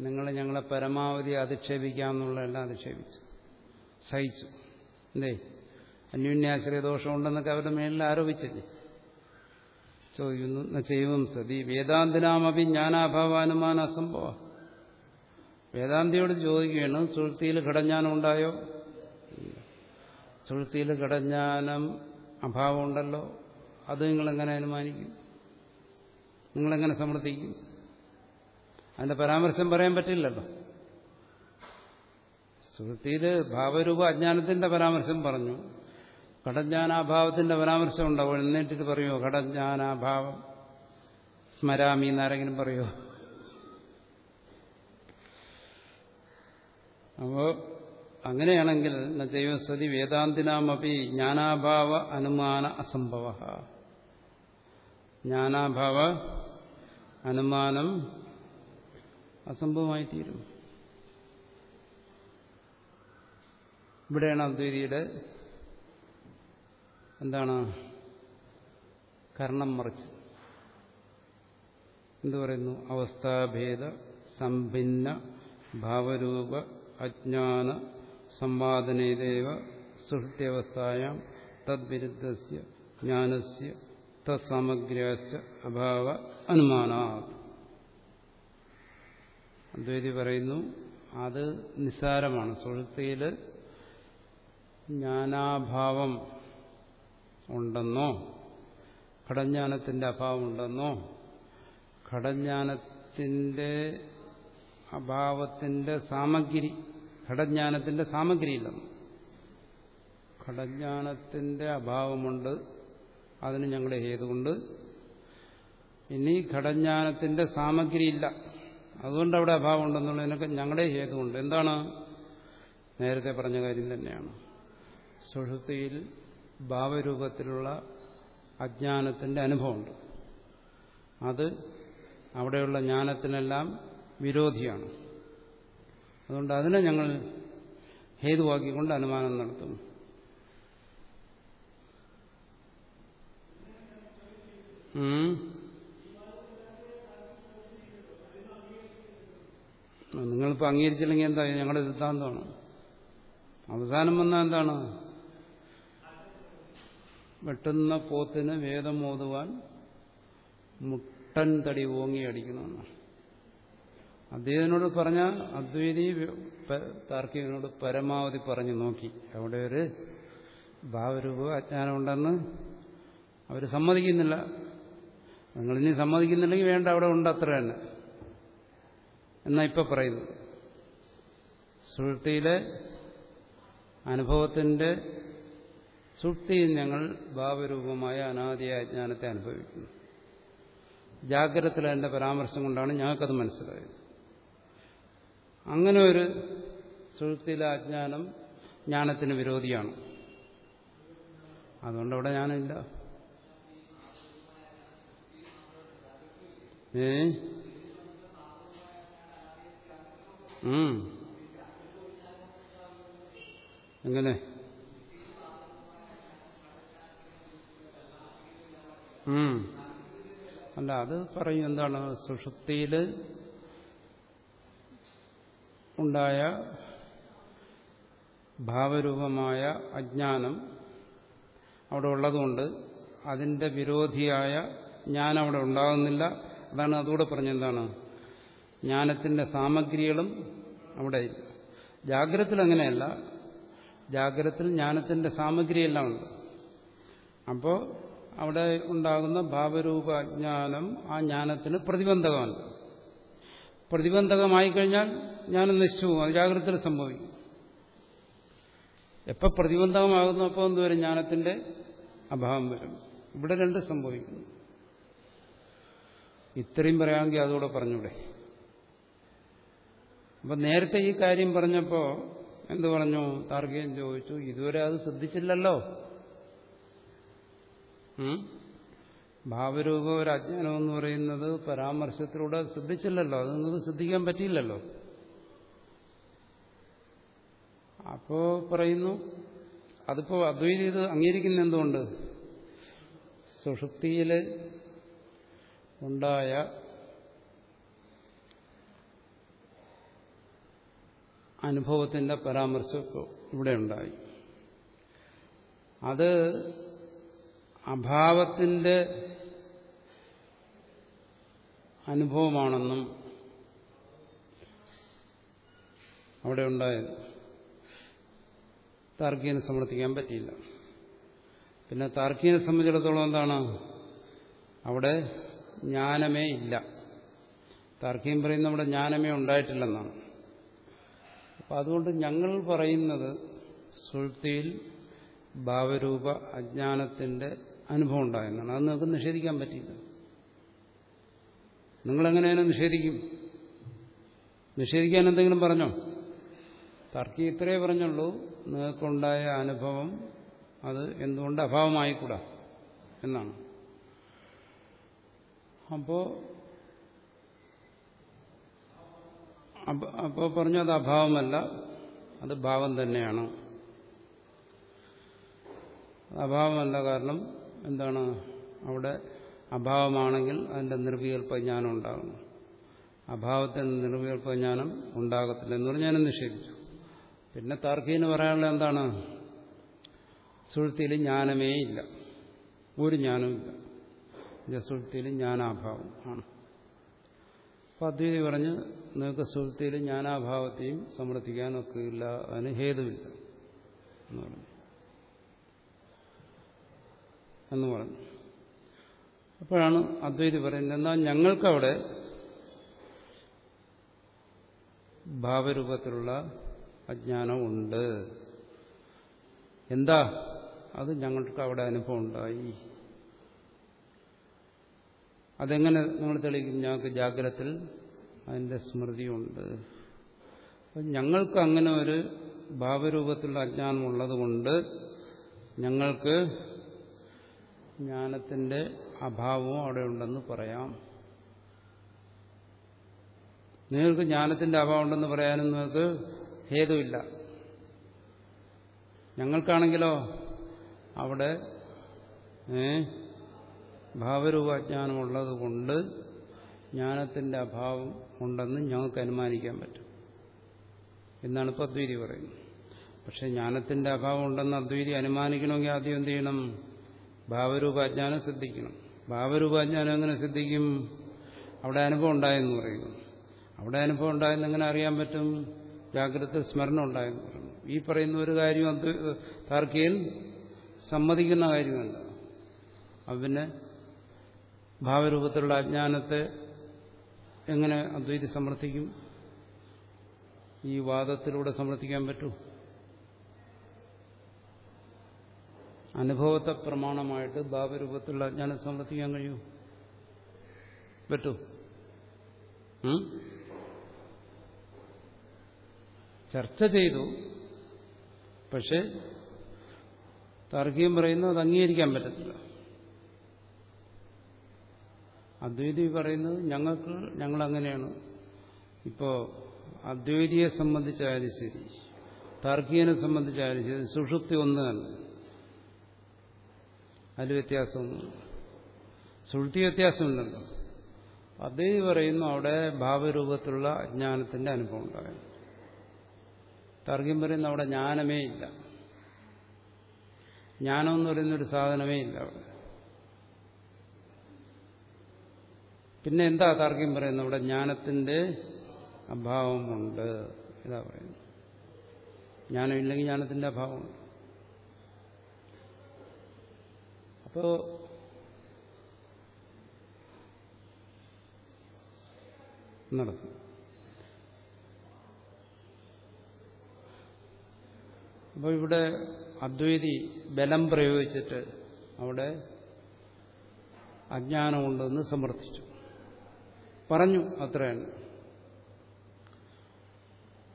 നിങ്ങൾ ഞങ്ങളെ പരമാവധി അധിക്ഷേപിക്കാമെന്നുള്ളതെല്ലാം അധിക്ഷേപിച്ചു സഹിച്ചു. എന്തേ? അന്യോന്യാശ്രയ ദോഷമുണ്ടെന്നൊക്കെ അവരുടെ മേലിൽ ആരോപിച്ചില്ലേ? ചോദിക്കുന്നു ചെയ്യും സതി. വേദാന്തിനാമപി ജ്ഞാനാഭാവാനുമാന അസംഭവ വേദാന്തിയോട് ചോദിക്കുകയാണ് സുഹൃത്തിയിൽ ഘടജ്ഞാനം ഉണ്ടായോ സുഹൃത്തിയിൽ ഘടജ്ഞാനം അഭാവമുണ്ടല്ലോ അത് നിങ്ങളെങ്ങനെ അനുമാനിക്കും? നിങ്ങളെങ്ങനെ സമർത്ഥിക്കും? അതിന്റെ പരാമർശം പറയാൻ പറ്റില്ലല്ലോ. സുഹൃത്തിയിൽ ഭാവരൂപ അജ്ഞാനത്തിന്റെ പരാമർശം പറഞ്ഞു. ഘടജ്ഞാനാഭാവത്തിന്റെ പരാമർശം ഉണ്ടാവും എന്നിട്ടിട്ട് പറയുമോ? ഘടജ്ഞാനാഭാവം. സ്മരാമി എന്നാരെങ്കിലും പറയുമോ? അപ്പോ അങ്ങനെയാണെങ്കിൽ ദൈവസ്ഥതി വേദാന്തിനാമപി ജ്ഞാനാഭാവ അനുമാന അസംഭവ. ജ്ഞാനാഭാവ അനുമാനം അസംഭവമായി തീരും ഇവിടെയാണ് അദ്വൈതിയുടെ എന്താണ് കർണം മറിച്ച്. എന്തു പറയുന്നു? അവസ്ഥാഭേദ സംഭിന്ന ഭാവരൂപ അജ്ഞാന സംവാദനേദേവ സുഹൃത്യവസ്ഥായം തദ്വിരുദ്ധ ജ്ഞാനസ്യ തത്സാമഗ്ര്യാശ്ച അഭാവ അനുമാനാത്. അദ്വൈതി പറയുന്നു അത് നിസ്സാരമാണ്. സുഹൃത്തിയിൽ ജ്ഞാനാഭാവം ഉണ്ടെന്നോ ഘടജ്ഞാനത്തിന്റെ അഭാവമുണ്ടെന്നോ ഘടജ്ഞാനത്തിന്റെ അഭാവത്തിന്റെ സാമഗ്രി ഘടജ്ഞാനത്തിന്റെ സാമഗ്രിയില്ലെന്നോ ഘടജ്ഞാനത്തിന്റെ അഭാവമുണ്ട് അതിന് ഞങ്ങളുടെ ഹേതുകൊണ്ട്. ഇനി ഘടജ്ഞാനത്തിന്റെ സാമഗ്രിയില്ല. അതുകൊണ്ട് അവിടെ അഭാവം ഉണ്ടെന്നുള്ളതിനൊക്കെ ഞങ്ങളുടെ ഹേതുകൊണ്ട്. എന്താണ്? നേരത്തെ പറഞ്ഞ കാര്യം തന്നെയാണ്. സുഹൃത്തിയിൽ ഭാവരൂപത്തിലുള്ള അജ്ഞാനത്തിന്റെ അനുഭവമുണ്ട്. അത് അവിടെയുള്ള ജ്ഞാനത്തിനെല്ലാം വിരോധിയാണ്. അതുകൊണ്ട് അതിനെ ഞങ്ങൾ ഹേതുവാക്കിക്കൊണ്ട് അനുമാനം നടത്തും നിങ്ങളിപ്പോൾ അംഗീകരിച്ചില്ലെങ്കിൽ എന്താ? ഞങ്ങളുടെ സിദ്ധാന്തമാണ്. അവസാനം വന്നാൽ എന്താണ്? വെട്ടുന്ന പോത്തിന് വേദം ഓതുവാൻ മുട്ടൻ തടി ഓങ്ങി അടിക്കണമെന്നാണ്. അദ്ദേഹത്തിനോട് പറഞ്ഞ അദ്വൈതി താർക്കികനോട് പരമാവധി പറഞ്ഞു നോക്കി. അവിടെ ഒരു ഭാവരൂപ അജ്ഞാനമുണ്ടെന്ന് അവർ സമ്മതിക്കുന്നില്ല. നിങ്ങളിനി സമ്മതിക്കുന്നുണ്ടെങ്കിൽ വേണ്ട അവിടെ ഉണ്ട് അത്ര തന്നെ. എന്നാ ഇപ്പൊ പറയുന്നത്. സുഹൃത്തിയിലെ അനുഭവത്തിന്റെ സുഷ്ടിയിൽ ഞങ്ങൾ ഭാവരൂപമായ അനാദിയായ ജ്ഞാനത്തെ അനുഭവിക്കുന്നു. ജാഗ്രതത്തിലെ അതിന്റെ പരാമർശം കൊണ്ടാണ് ഞങ്ങൾക്കത് മനസ്സിലായത്. അങ്ങനെ ഒരു സുഹൃത്തിയിലെ അജ്ഞാനം ജ്ഞാനത്തിന് വിരോധിയാണ്. അതുകൊണ്ട് അവിടെ ജ്ഞാനമില്ല ഏ? എങ്ങനെ? അല്ല അത് പറയും എന്താണ്? സുഷുപ്തിയിൽ ഉണ്ടായ ഭാവരൂപമായ അജ്ഞാനം അവിടെ ഉള്ളതുകൊണ്ട് അതിന്റെ വിരോധിയായ ഞാൻ അവിടെ ഉണ്ടാകുന്നില്ല. അതാണ് അതുകൂടെ പറഞ്ഞെന്താണ് ജ്ഞാനത്തിന്റെ സാമഗ്രികളും അവിടെ ജാഗ്രത്തിൽ അങ്ങനെയല്ല. ജാഗ്രത്തിൽ ജ്ഞാനത്തിന്റെ സാമഗ്രിയെല്ലാം ഉണ്ട്. അപ്പോൾ അവിടെ ഉണ്ടാകുന്ന ഭാവരൂപ ജ്ഞാനം ആ ജ്ഞാനത്തിന് പ്രതിബന്ധകമാണ് പ്രതിബന്ധകമായി കഴിഞ്ഞാൽ ജ്ഞാനം നിശ്ചു അത് ജാഗ്രതയിൽ സംഭവിക്കും. എപ്പോൾ പ്രതിബന്ധകമാകുന്നു അപ്പോൾ എന്തുവരും? ജ്ഞാനത്തിന്റെ അഭാവം വരും. ഇവിടെ രണ്ട് സംഭവിക്കുന്നു. ഇത്രയും പറയാമെങ്കിൽ അതുകൂടെ പറഞ്ഞൂടെ. അപ്പൊ നേരത്തെ ഈ കാര്യം പറഞ്ഞപ്പോൾ എന്തു പറഞ്ഞു? താർക്കികൻ ചോദിച്ചു ഇതുവരെ അത് ശ്രദ്ധിച്ചില്ലല്ലോ. ഭാവരൂപ ഒരു അജ്ഞാനം എന്ന് പറയുന്നത് പരാമർശത്തിലൂടെ ശ്രദ്ധിച്ചില്ലല്ലോ. അത് നിങ്ങൾക്ക് ശ്രദ്ധിക്കാൻ പറ്റിയില്ലല്ലോ. അപ്പോ പറയുന്നു അതിപ്പോ അദ്വൈതി ഇത് അംഗീകരിക്കുന്ന എന്തുകൊണ്ട് സുഷുപ്തിയിൽ ഉണ്ടായ അനുഭവത്തിന്റെ പരാമർശം ഇവിടെ ഉണ്ടായി. അത് അഭാവത്തിന്റെ അനുഭവമാണെന്നും അവിടെ ഉണ്ടായത്. താർക്കീനെ സമർത്ഥിക്കാൻ പറ്റിയില്ല. പിന്നെ താർക്കീനെ സംബന്ധിച്ചിടത്തോളം എന്താണ്? അവിടെ ജ്ഞാനമേ ഇല്ല. തർക്കീം പറയുന്ന നമ്മുടെ ജ്ഞാനമേ ഉണ്ടായിട്ടില്ലെന്നാണ്. അപ്പം അതുകൊണ്ട് ഞങ്ങൾ പറയുന്നത് സുൽത്തിയിൽ ഭാവരൂപ അജ്ഞാനത്തിന്റെ അനുഭവം ഉണ്ടായെന്നാണ്. അത് നിങ്ങൾക്ക് നിഷേധിക്കാൻ പറ്റില്ല നിങ്ങളെങ്ങനെയാണ് നിഷേധിക്കും. നിഷേധിക്കാൻ എന്തെങ്കിലും പറഞ്ഞോ? തർക്കി ഇത്രേ പറഞ്ഞുള്ളൂ. നിങ്ങൾക്കുണ്ടായ അനുഭവം അത് എന്തുകൊണ്ട് അഭാവമായിക്കൂടാ? എന്നാണ്. അപ്പോ അപ്പോൾ പറഞ്ഞു അത് അഭാവമല്ല അത് ഭാവം തന്നെയാണ്. അഭാവമല്ല കാരണം എന്താണ്? അവിടെ അഭാവമാണെങ്കിൽ അതിന്റെ നിർവികൽപ്പ ജ്ഞാനം ഉണ്ടാകണം അഭാവത്തിന് നിർവികൽപ്പ ജ്ഞാനം ഉണ്ടാകത്തില്ല എന്ന് പറഞ്ഞാൽ ഞാൻ നിഷേധിച്ചു. പിന്നെ താർക്കീന് പറയാനുള്ള എന്താണ്? സുഹൃത്തിയിൽ ജ്ഞാനമേ ഇല്ല ഒരു ജ്ഞാനവും ഇല്ല സുഹൃത്തിയിൽ ജ്ഞാനാഭാവം ആണ്. അപ്പൊ അദ്വൈതി പറഞ്ഞ് നിങ്ങൾക്ക് സുഹൃത്തിയിൽ ജ്ഞാനാഭാവത്തെയും സമർത്ഥിക്കാനൊക്കെ ഇല്ല അതിന് ഹേതുവില്ല എന്ന് പറഞ്ഞു. എന്ന് പറഞ്ഞു. അപ്പോഴാണ് അദ്വൈതി പറയുന്നത് എന്നാൽ ഞങ്ങൾക്കവിടെ ഭാവരൂപത്തിലുള്ള അജ്ഞാനം ഉണ്ട്. എന്താ? അത് ഞങ്ങൾക്ക് അവിടെ അനുഭവം ഉണ്ടായി. അതെങ്ങനെ നമ്മൾ തെളിയിക്കും? ഞങ്ങൾക്ക് ജാഗ്രതത്തിൽ അതിന്റെ സ്മൃതിയുണ്ട്. അപ്പം ഞങ്ങൾക്ക് അങ്ങനെ ഒരു ഭാവരൂപത്തിലുള്ള അജ്ഞാനം ഉള്ളതുകൊണ്ട് ഞങ്ങൾക്ക് ജ്ഞാനത്തിന്റെ അഭാവവും അവിടെ ഉണ്ടെന്ന് പറയാം. നിങ്ങൾക്ക് ജ്ഞാനത്തിന്റെ അഭാവം ഉണ്ടെന്ന് പറയാനും നിങ്ങൾക്ക് ഹേതുവില്ല ഞങ്ങൾക്കാണെങ്കിലോ അവിടെ ഏ ഭാവരൂപജ്ഞാനമുള്ളത് കൊണ്ട് ജ്ഞാനത്തിന്റെ അഭാവം ഉണ്ടെന്ന് ഞങ്ങൾക്ക് അനുമാനിക്കാൻ പറ്റും. എന്നാണ് ഇപ്പൊ അദ്വൈതി പറയുന്നത്. പക്ഷെ ജ്ഞാനത്തിന്റെ അഭാവം ഉണ്ടെന്ന് അദ്വൈതി അനുമാനിക്കണമെങ്കിൽ ആദ്യം എന്ത് ചെയ്യണം? ഭാവരൂപാജ്ഞാനം ശ്രദ്ധിക്കണം ഭാവരൂപാജ്ഞാനം എങ്ങനെ ശ്രദ്ധിക്കും അവിടെ അനുഭവം ഉണ്ടായെന്ന് പറയുന്നു. അവിടെ അനുഭവം ഉണ്ടായെന്ന് എങ്ങനെ അറിയാൻ പറ്റും? ജാഗ്രത സ്മരണം ഉണ്ടായെന്ന് പറയുന്നു. ഈ പറയുന്ന ഒരു കാര്യം താർക്കിയിൽ സമ്മതിക്കുന്ന കാര്യമല്ല. പിന്നെ ഭാവരൂപത്തിലുള്ള അജ്ഞാനത്തെ എങ്ങനെ അദ്വൈതി സമർത്ഥിക്കും? ഈ വാദത്തിലൂടെ സമർത്ഥിക്കാൻ പറ്റൂ? അനുഭവത്തെ പ്രമാണമായിട്ട് ഭാവരൂപത്തിലുള്ള അജ്ഞാനം സമർത്ഥിക്കാൻ കഴിയൂ? പറ്റൂ? ചർച്ച ചെയ്തു. പക്ഷെ താർക്കികം പറയുന്നു അത് അംഗീകരിക്കാൻ പറ്റത്തില്ല. അദ്വൈതി പറയുന്നത് ഞങ്ങൾക്ക് ഞങ്ങൾ അങ്ങനെയാണ് ഇപ്പോ അദ്വൈതിയെ സംബന്ധിച്ചായാലും ശരി. താർക്കികനെ സംബന്ധിച്ചായാലും ശരി. സുഷുപ്തി ഒന്ന് തന്നെ അതിൽ വ്യത്യാസമൊന്നും സുഷുപ്തി വ്യത്യാസമുണ്ടല്ലോ അദ്വൈതി പറയുന്നു അവിടെ ഭാവരൂപത്തിലുള്ള അജ്ഞാനത്തിന്റെ അനുഭവം ഉണ്ടാകും താർക്കികം പറയുന്നു അവിടെ ജ്ഞാനമേ ഇല്ല. ജ്ഞാനം എന്ന് പറയുന്നൊരു സാധനമേ ഇല്ല അവിടെ. പിന്നെ എന്താ താർക്യം പറയുന്നത്? അവിടെ ജ്ഞാനത്തിന്റെ അഭാവമുണ്ട്. ഇതാ പറയുന്നത്. ജ്ഞാനമില്ലെങ്കിൽ ജ്ഞാനത്തിന്റെ അഭാവമുണ്ട്. അപ്പോ നടക്കും. അപ്പോൾ ഇവിടെ അദ്വൈതി ബലം പ്രയോഗിച്ചിട്ട് അവിടെ അജ്ഞാനമുണ്ടെന്ന് സമർത്ഥിച്ചു. പറഞ്ഞു അത്രയാണ്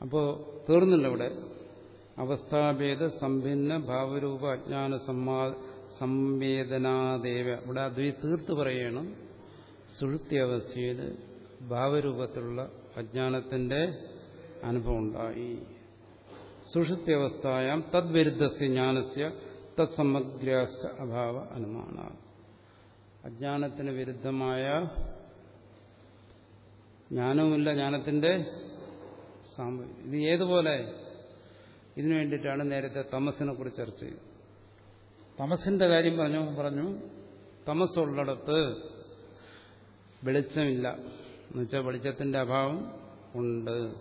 അപ്പോ തീർന്നില്ല ഇവിടെ. അവസ്ഥാഭേദ സംഭിന്ന ഭാവരൂപ അജ്ഞാന സമ്മാ സംവേദനാദേവ. ഇവിടെ അദ്വൈ തീർത്ത് പറയണം. സുഴുത്തി അവസ്ഥയിൽ ഭാവരൂപത്തിലുള്ള അജ്ഞാനത്തിന്റെ അനുഭവം ഉണ്ടായി. സുഷുപ്തി അവസ്ഥായാം തദ്വിരുദ്ധ ജ്ഞാനസ്യ തത്സമഗ്രാസ്യ അഭാവ അനുമാന. അജ്ഞാനത്തിന് വിരുദ്ധമായ ജ്ഞാനവുമില്ല ജ്ഞാനത്തിന്റെ സാമ്പ ഇത് ഏതുപോലെ? ഇതിനു വേണ്ടിയിട്ടാണ് നേരത്തെ തമസിനെ കുറിച്ച് ചർച്ച ചെയ്തത്. തമസിന്റെ കാര്യം പറഞ്ഞു പറഞ്ഞു തമസ്സുള്ളിടത്ത് വെളിച്ചമില്ല. എന്നുവെച്ചാൽ വെളിച്ചത്തിന്റെ അഭാവം ഉണ്ട്.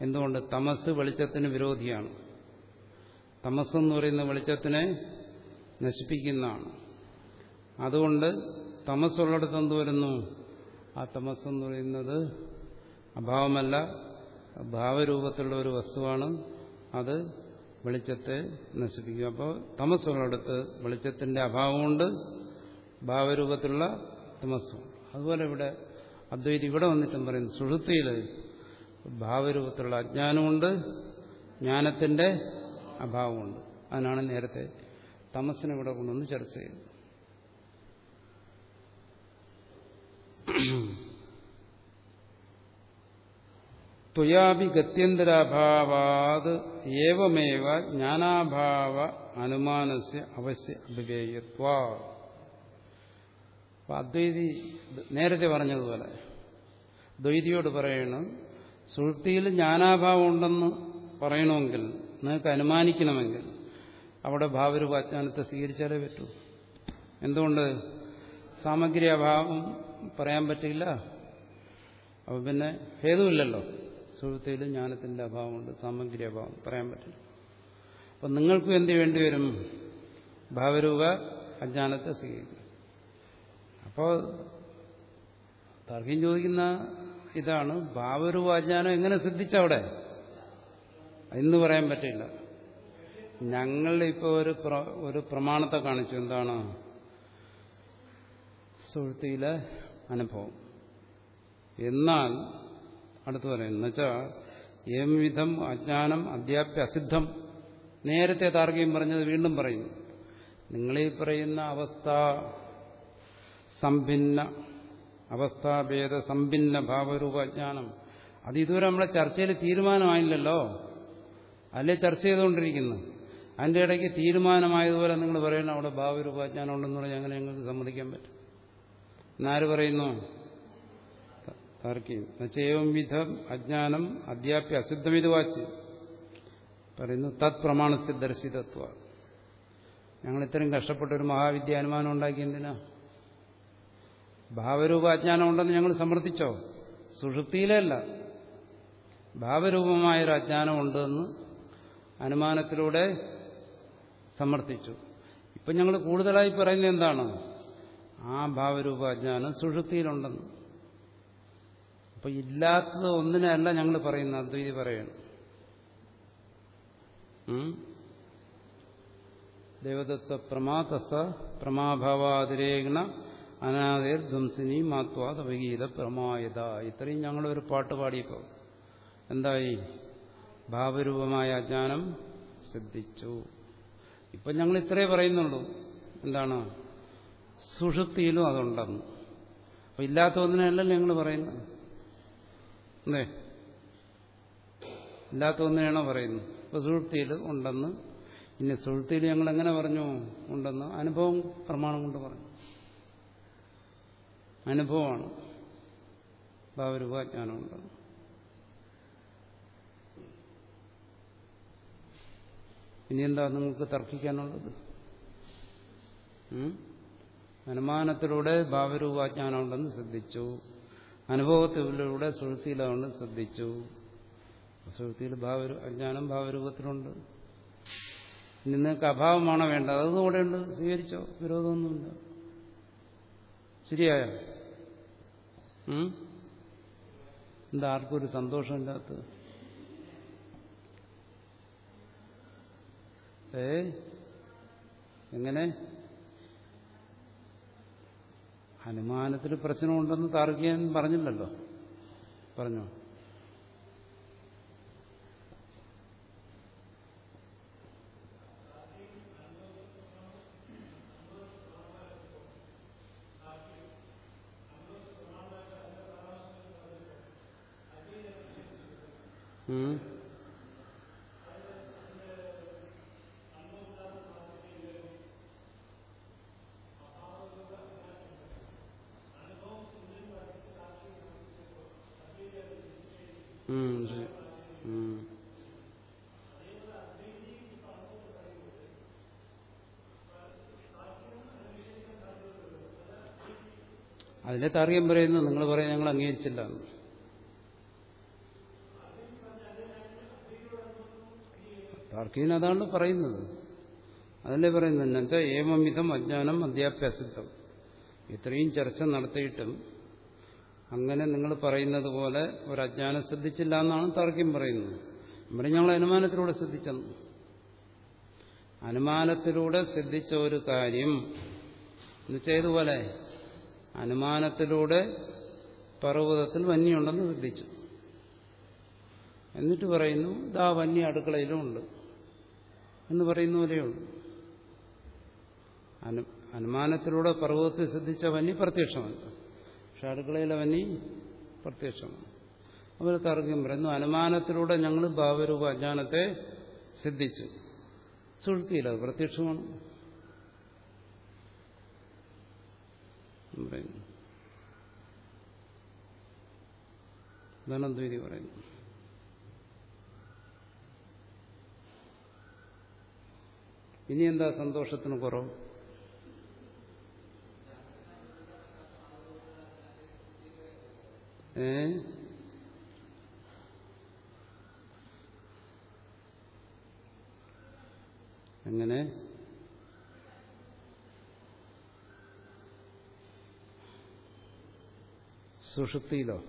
എന്തുകൊണ്ട്? തമസ് വെളിച്ചത്തിന് വിരോധിയാണ്. തമസ് എന്ന് പറയുന്ന വെളിച്ചത്തിനെ നശിപ്പിക്കുന്നതാണ്. അതുകൊണ്ട് തമസ്സുള്ളിടത്ത് എന്ത് വരുന്നു? ആ തമസ് എന്ന് പറയുന്നത് അഭാവമല്ല ഭാവരൂപത്തിലുള്ള ഒരു വസ്തുവാണ്. അത് വെളിച്ചത്തെ നശിപ്പിക്കും. അപ്പോൾ തമസ്സുകളെടുത്ത് വെളിച്ചത്തിന്റെ അഭാവമുണ്ട് ഭാവരൂപത്തിലുള്ള തമസ്സും. അതുപോലെ ഇവിടെ അദ്വൈതി ഇവിടെ വന്നിട്ടും പറയുന്നു സുഹൃത്തിയിൽ ഭാവരൂപത്തിലുള്ള അജ്ഞാനമുണ്ട് ജ്ഞാനത്തിന്റെ അഭാവമുണ്ട്. അതിനാണ് നേരത്തെ തമസ്സിനെ ഇവിടെ കൊണ്ടുവന്ന് ചർച്ച ചെയ്തത് ത്വയാപി ഗത്യന്തരാഭാവാത് ഏവമേവ ജ്ഞാനാഭാവ അനുമാനസ്യ അവശ്യ അഭിവേയത്വ. അദ്വൈതി നേരത്തെ പറഞ്ഞതുപോലെ ദ്വൈതിയോട് പറയണം സുഹൃത്തിയിൽ ജ്ഞാനാഭാവം ഉണ്ടെന്ന് പറയണമെങ്കിൽ നിങ്ങൾക്ക് അനുമാനിക്കണമെങ്കിൽ അവിടെ ഭാവരൂപാജ്ഞാനത്തെ സ്വീകരിച്ചാലേ പറ്റൂ. എന്തുകൊണ്ട്? സാമഗ്രി അഭാവം പറയാൻ പറ്റില്ല അപ്പൊ പിന്നെ ഹേതുവില്ലല്ലോ. സുഹൃത്തിയിൽ ജ്ഞാനത്തിന്റെ അഭാവമുണ്ട്. സാമഗ്രി അഭാവം പറയാൻ പറ്റില്ല. അപ്പൊ നിങ്ങൾക്കും എന്ത് വേണ്ടിവരും ഭാവരൂപ അജ്ഞാനത്തെ സ്വീകരിക്കും. അപ്പോൾ തർക്കം ചോദിക്കുന്ന ഇതാണ്. ഭാവരൂപ അജ്ഞാനം എങ്ങനെ സിദ്ധിച്ചവിടെ എന്ന് പറയാൻ പറ്റില്ല. ഞങ്ങൾ ഇപ്പോൾ ഒരു ഒരു പ്രമാണത്തെ കാണിച്ചു. എന്താണ്? സുഹൃത്തിയിലെ അനുഭവം. എന്നാൽ അടുത്തു പറയുന്നു എന്നുവെച്ചാൽ ഏം വിധം അജ്ഞാനം അധ്യാപ്യ അസിദ്ധം. നേരത്തെ താർക്കികം പറഞ്ഞത് വീണ്ടും പറയുന്നു നിങ്ങളീ പറയുന്ന അവസ്ഥ സംഭിന്ന അവസ്ഥാഭേദ സംഭിന്ന ഭാവരൂപജ്ഞാനം അത് ഇതുവരെ നമ്മളെ ചർച്ചയിൽ തീരുമാനമായില്ലല്ലോ. അല്ലേ ചർച്ച ചെയ്തുകൊണ്ടിരിക്കുന്നു. അതിന്റെ ഇടയ്ക്ക് തീരുമാനമായതുപോലെ നിങ്ങൾ പറയുന്ന അവിടെ ഭാവരൂപാജ്ഞാനം ഉണ്ടെന്ന് പറഞ്ഞാൽ അങ്ങനെ ഞങ്ങൾക്ക് സമ്മതിക്കാൻ പറ്റും എന്നാര് പറയുന്നു? താർക്കിയും. എന്നുവെച്ചേവം വിധം അജ്ഞാനം അധ്യാപ്യ അസിദ്ധമിത് വാച്ച് പറയുന്നു തത് പ്രമാണത്തിൽ ദർശിതത്വ. ഞങ്ങൾ ഇത്രയും കഷ്ടപ്പെട്ട ഒരു മഹാവിദ്യ അനുമാനം ഉണ്ടാക്കി എന്തിനാ? ഭാവരൂപ അജ്ഞാനം ഉണ്ടെന്ന് ഞങ്ങൾ സമർത്ഥിച്ചോ? സുഷുപ്തിയിലല്ല. ഭാവരൂപമായൊരു അജ്ഞാനം ഉണ്ടെന്ന് അനുമാനത്തിലൂടെ സമർത്ഥിച്ചു. ഇപ്പം ഞങ്ങൾ കൂടുതലായി പറയുന്നത് എന്താണ്? ആ ഭാവരൂപ അജ്ഞാനം സുഷുപ്തിയിലുണ്ടെന്ന് അപ്പൊ ഇല്ലാത്തത് ഒന്നിനല്ല ഞങ്ങൾ പറയുന്നത് അദ്വൈതി പറയണം. ദേവദത്ത പ്രമാതസ പ്രമാഭാവാതിരേഖണ അനാദേർ ധ്വംസിനി മാത്വാ വൈകീത പ്രമായത. ഇത്രയും ഞങ്ങളൊരു പാട്ട് പാടിയപ്പോൾ എന്തായി? ഭാവരൂപമായ അജ്ഞാനം സിദ്ധിച്ചു. ഇപ്പം ഞങ്ങൾ ഇത്രേ പറയുന്നുള്ളൂ. എന്താണ്? സുഷുപ്തിയിലും അതുണ്ടെന്ന്. അപ്പം ഇല്ലാത്ത ഒന്നിനല്ലല്ലോ ഞങ്ങൾ പറയുന്നത്. അല്ലേ? ഇല്ലാത്ത ഒന്നിനാണോ പറയുന്നത്? ഇപ്പോൾ സുഷുപ്തിയിൽ ഉണ്ടെന്ന്. ഇനി സുഷുപ്തിയിൽ ഞങ്ങൾ എങ്ങനെ പറഞ്ഞു? ഉണ്ടെന്ന്. അനുഭവം പ്രമാണം കൊണ്ട് പറഞ്ഞു. അനുഭവമാണ്. ഭാവരൂപജ്ഞാനം ഉണ്ടെന്ന് ഇനി എന്താ നിങ്ങൾക്ക് തർക്കിക്കാനുള്ളത്? അനുമാനത്തിലൂടെ ഭാവരൂപാജ്ഞാനം ഉണ്ടെന്ന് ശ്രദ്ധിച്ചു. അനുഭവത്തിലൂടെ സുഹൃത്തിയിലാണെന്ന് ശ്രദ്ധിച്ചു. സുഹൃത്തിയിൽ ഭാവ അജ്ഞാനം ഭാവരൂപത്തിലുണ്ട്. നിങ്ങൾക്ക് അഭാവമാണോ വേണ്ടത്? അതുകൂടെ ഉണ്ട് സ്വീകരിച്ചോ? വിരോധമൊന്നുമില്ല. ശരിയായ? എന്താ ആർക്കും ഒരു സന്തോഷമില്ലാത്ത ഏ? എങ്ങനെ? അനുമാനത്തിൽ പ്രശ്നമുണ്ടെന്ന് താർക്കിയൻ പറഞ്ഞില്ലല്ലോ. പറഞ്ഞോ? ഉം. അതിലെ താർഗ്യം പറയുന്നു നിങ്ങൾ പറയും ഞങ്ങൾ അംഗീകരിച്ചില്ല താർക്കീനതാണ് പറയുന്നത്. അതല്ലേ പറയുന്നത്? എന്നുവെച്ചാൽ ഏവം വിധം അജ്ഞാനം അധ്യാഭ്യാസിത്വം ഇത്രയും ചർച്ച നടത്തിയിട്ടും അങ്ങനെ നിങ്ങൾ പറയുന്നത് പോലെ ഒരു അജ്ഞാനം ശ്രദ്ധിച്ചില്ല എന്നാണ് താർക്യം പറയുന്നത്. ഇവിടെ ഞങ്ങൾ അനുമാനത്തിലൂടെ ശ്രദ്ധിച്ചെന്ന്. അനുമാനത്തിലൂടെ ശ്രദ്ധിച്ച ഒരു കാര്യം എന്നുവെച്ചാൽ ഇതുപോലെ അനുമാനത്തിലൂടെ പർവതത്തിൽ വന്യുണ്ടെന്ന് ശ്രദ്ധിച്ചു എന്നിട്ട് പറയുന്നു ദാ വന്യ അടുക്കളയിലും ഉണ്ട് എന്ന് പറയുന്ന പോലെയുള്ളൂ അനു അനുമാനത്തിലൂടെ പർവതത്തിൽ ശ്രദ്ധിച്ച വന്നി പ്രത്യക്ഷമല്ല പക്ഷെ അടുക്കളയിലെ വന്നി പ്രത്യക്ഷമാണ്. അവർ തർക്കം പറയുന്നു അനുമാനത്തിലൂടെ ഞങ്ങൾ ഭാവരൂപ അജ്ഞാനത്തെ സിദ്ധിച്ചു. സുഴുത്തിയില്ല അത് പ്രത്യക്ഷമാണ്. പറയുന്നു. ഇനി എന്താ സന്തോഷത്തിന് കുറവ്? ഏ? എങ്ങനെ? സുഷുപ്തിയിലോ?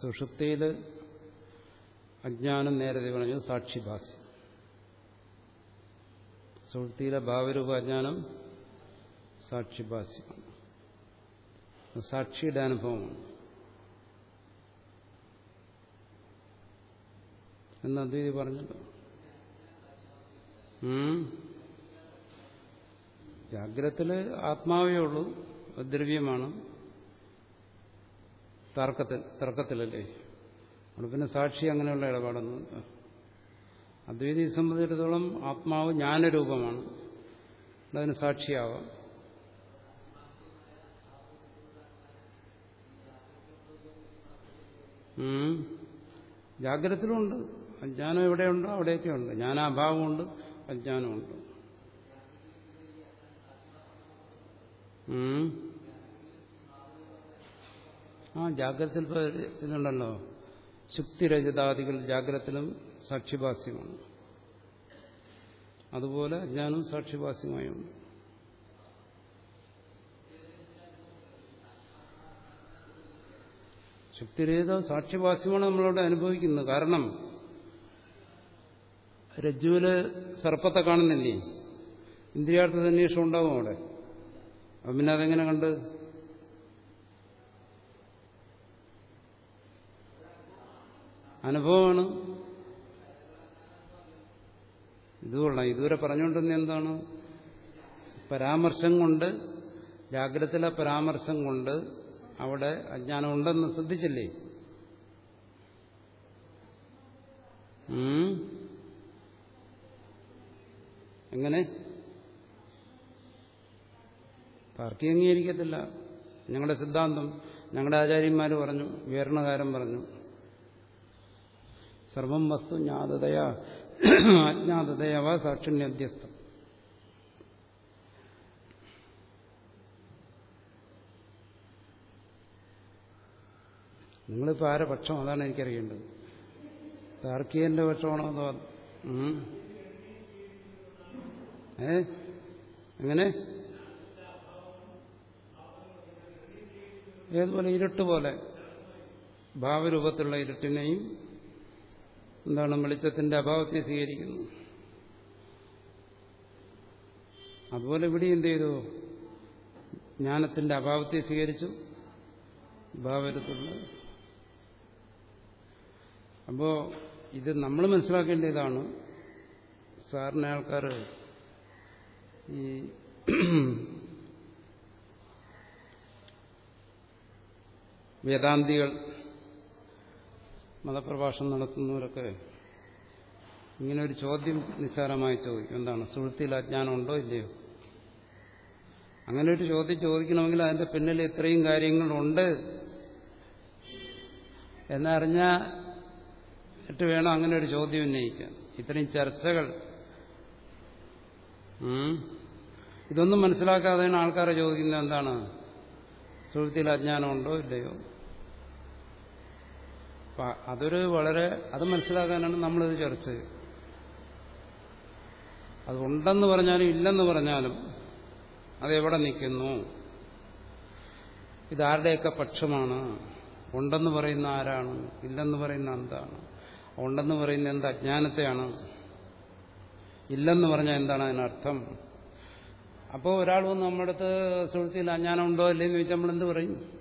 സുഷുപ്തിയിൽ അജ്ഞാനം നേരത്തെ പറഞ്ഞു സാക്ഷിഭാസ്യം സുഷുപ്തിയിലെ ഭാവരൂപ അജ്ഞാനം സാക്ഷിഭാസ്യമാണ് സാക്ഷിയുടെ അനുഭവമാണ്. എന്ന് അദ്വൈതി പറഞ്ഞല്ലോ. ജാഗ്രത്തിൽ ആത്മാവേ ഉള്ളൂ. ദ്രവ്യമാണ് തർക്കത്തിൽ തർക്കത്തിലല്ലേ? അവിടെ പിന്നെ സാക്ഷി അങ്ങനെയുള്ള ഇടപാടൊന്നും അദ്വൈതിയെ സംബന്ധിച്ചിടത്തോളം ആത്മാവ് ജ്ഞാനരൂപമാണ്. അതിന് സാക്ഷിയാവാം. ഉം. ജാഗ്രതത്തിലുണ്ട് അജ്ഞാനം എവിടെയുണ്ടോ? അവിടെയൊക്കെ ഉണ്ട് ജ്ഞാനാഭാവമുണ്ട്. അജ്ഞാനമുണ്ട്. ആ ജാഗ്രത ഇതുണ്ടല്ലോ. ശുക്തിരചിതാദികൾ ജാഗ്രതത്തിലും സാക്ഷിഭാസ്യമാണ് അതുപോലെ അജ്ഞാനവും സാക്ഷിഭാസ്യമായുണ്ട് ശുക്തിരഹിത സാക്ഷിഭാസ്യമാണ് നമ്മളവിടെ അനുഭവിക്കുന്നത്. കാരണം രജ്ജുവിൽ സർപ്പത്തെ കാണുന്നില്ലേ? ഇന്ദ്രിയാർത്ഥ സന്വേഷം ഉണ്ടാവും അവിടെ. അപ്പം പിന്നെ അതെങ്ങനെ കണ്ട്? അനുഭവമാണ്. ഇതുകൊള്ളാം ഇതുവരെ പറഞ്ഞുകൊണ്ടിരുന്ന എന്താണ്? പരാമർശം കൊണ്ട് ജാഗ്രതയിലെ പരാമർശം കൊണ്ട് അവിടെ അജ്ഞാനം ഉണ്ടെന്ന് ശ്രദ്ധിച്ചില്ലേ? എങ്ങനെ? പാർട്ടി അംഗീകരിക്കത്തില്ല. ഞങ്ങളുടെ സിദ്ധാന്തം ഞങ്ങളുടെ ആചാര്യന്മാർ പറഞ്ഞു വിവരണകാരൻ പറഞ്ഞു. സർവം വസ്തു ജ്ഞാതതയാ അജ്ഞാതതയവ സാക്ഷിണ്യധ്യസ്ഥം. നിങ്ങളിപ്പോൾ ആരെ പക്ഷം അതാണ് എനിക്കറിയേണ്ടത്? താർക്കികന്റെ പക്ഷമാണോ അതോ? ഏ? എങ്ങനെ? ഏതുപോലെ ഇരുട്ട് പോലെ. ഭാവരൂപത്തിലുള്ള ഇരുട്ടിനെയും എന്താണ് വെളിച്ചത്തിന്റെ അഭാവത്തെ സ്വീകരിക്കുന്നു. അതുപോലെ ഇവിടെ എന്ത് ചെയ്തു? ജ്ഞാനത്തിന്റെ അഭാവത്തെ സ്വീകരിച്ചു. ഭാവരത്തുള്ള അപ്പോ ഇത് നമ്മൾ മനസ്സിലാക്കേണ്ട ഇതാണ് സാറിന് ആൾക്കാർ ഈ വേദാന്തികൾ മതപ്രഭാഷണം നടത്തുന്നവരൊക്കെ ഇങ്ങനെ ഒരു ചോദ്യം നിസ്സാരമായി ചോദിക്കും. എന്താണ്? സുഹൃത്തിയിൽ അജ്ഞാനമുണ്ടോ ഇല്ലയോ? അങ്ങനെ ഒരു ചോദ്യം ചോദിക്കണമെങ്കിൽ അതിന്റെ പിന്നിൽ ഇത്രയും കാര്യങ്ങളുണ്ട്. എന്നറിഞ്ഞിട്ട് വേണം അങ്ങനെ ഒരു ചോദ്യം ഉന്നയിക്കാൻ. ഇത്രയും ചർച്ചകൾ. ഇതൊന്നും മനസ്സിലാക്കാതെയാണ് ആൾക്കാരെ ചോദിക്കുന്നത് എന്താണ്? സുഹൃത്തിയിൽ അജ്ഞാനമുണ്ടോ ഇല്ലയോ? അതൊരു വളരെ അത് മനസ്സിലാക്കാനാണ് നമ്മളിത് ചർച്ച അത് ഉണ്ടെന്ന് പറഞ്ഞാലും ഇല്ലെന്ന് പറഞ്ഞാലും അതെവിടെ നിൽക്കുന്നു? ഇതാരുടെയൊക്കെ പക്ഷമാണ്? ഉണ്ടെന്ന് പറയുന്ന ആരാണ്? ഇല്ലെന്ന് പറയുന്ന എന്താണ്? ഉണ്ടെന്ന് പറയുന്ന എന്ത് അജ്ഞാനത്തെയാണ്? ഇല്ലെന്ന് പറഞ്ഞാൽ എന്താണ് അതിനർത്ഥം? അപ്പോൾ ഒരാൾ നമ്മുടെ അടുത്ത് സുഹൃത്തിയിൽ അജ്ഞാനം ഉണ്ടോ ഇല്ലെന്ന് ചോദിച്ചാൽ നമ്മൾ എന്ത് പറയും?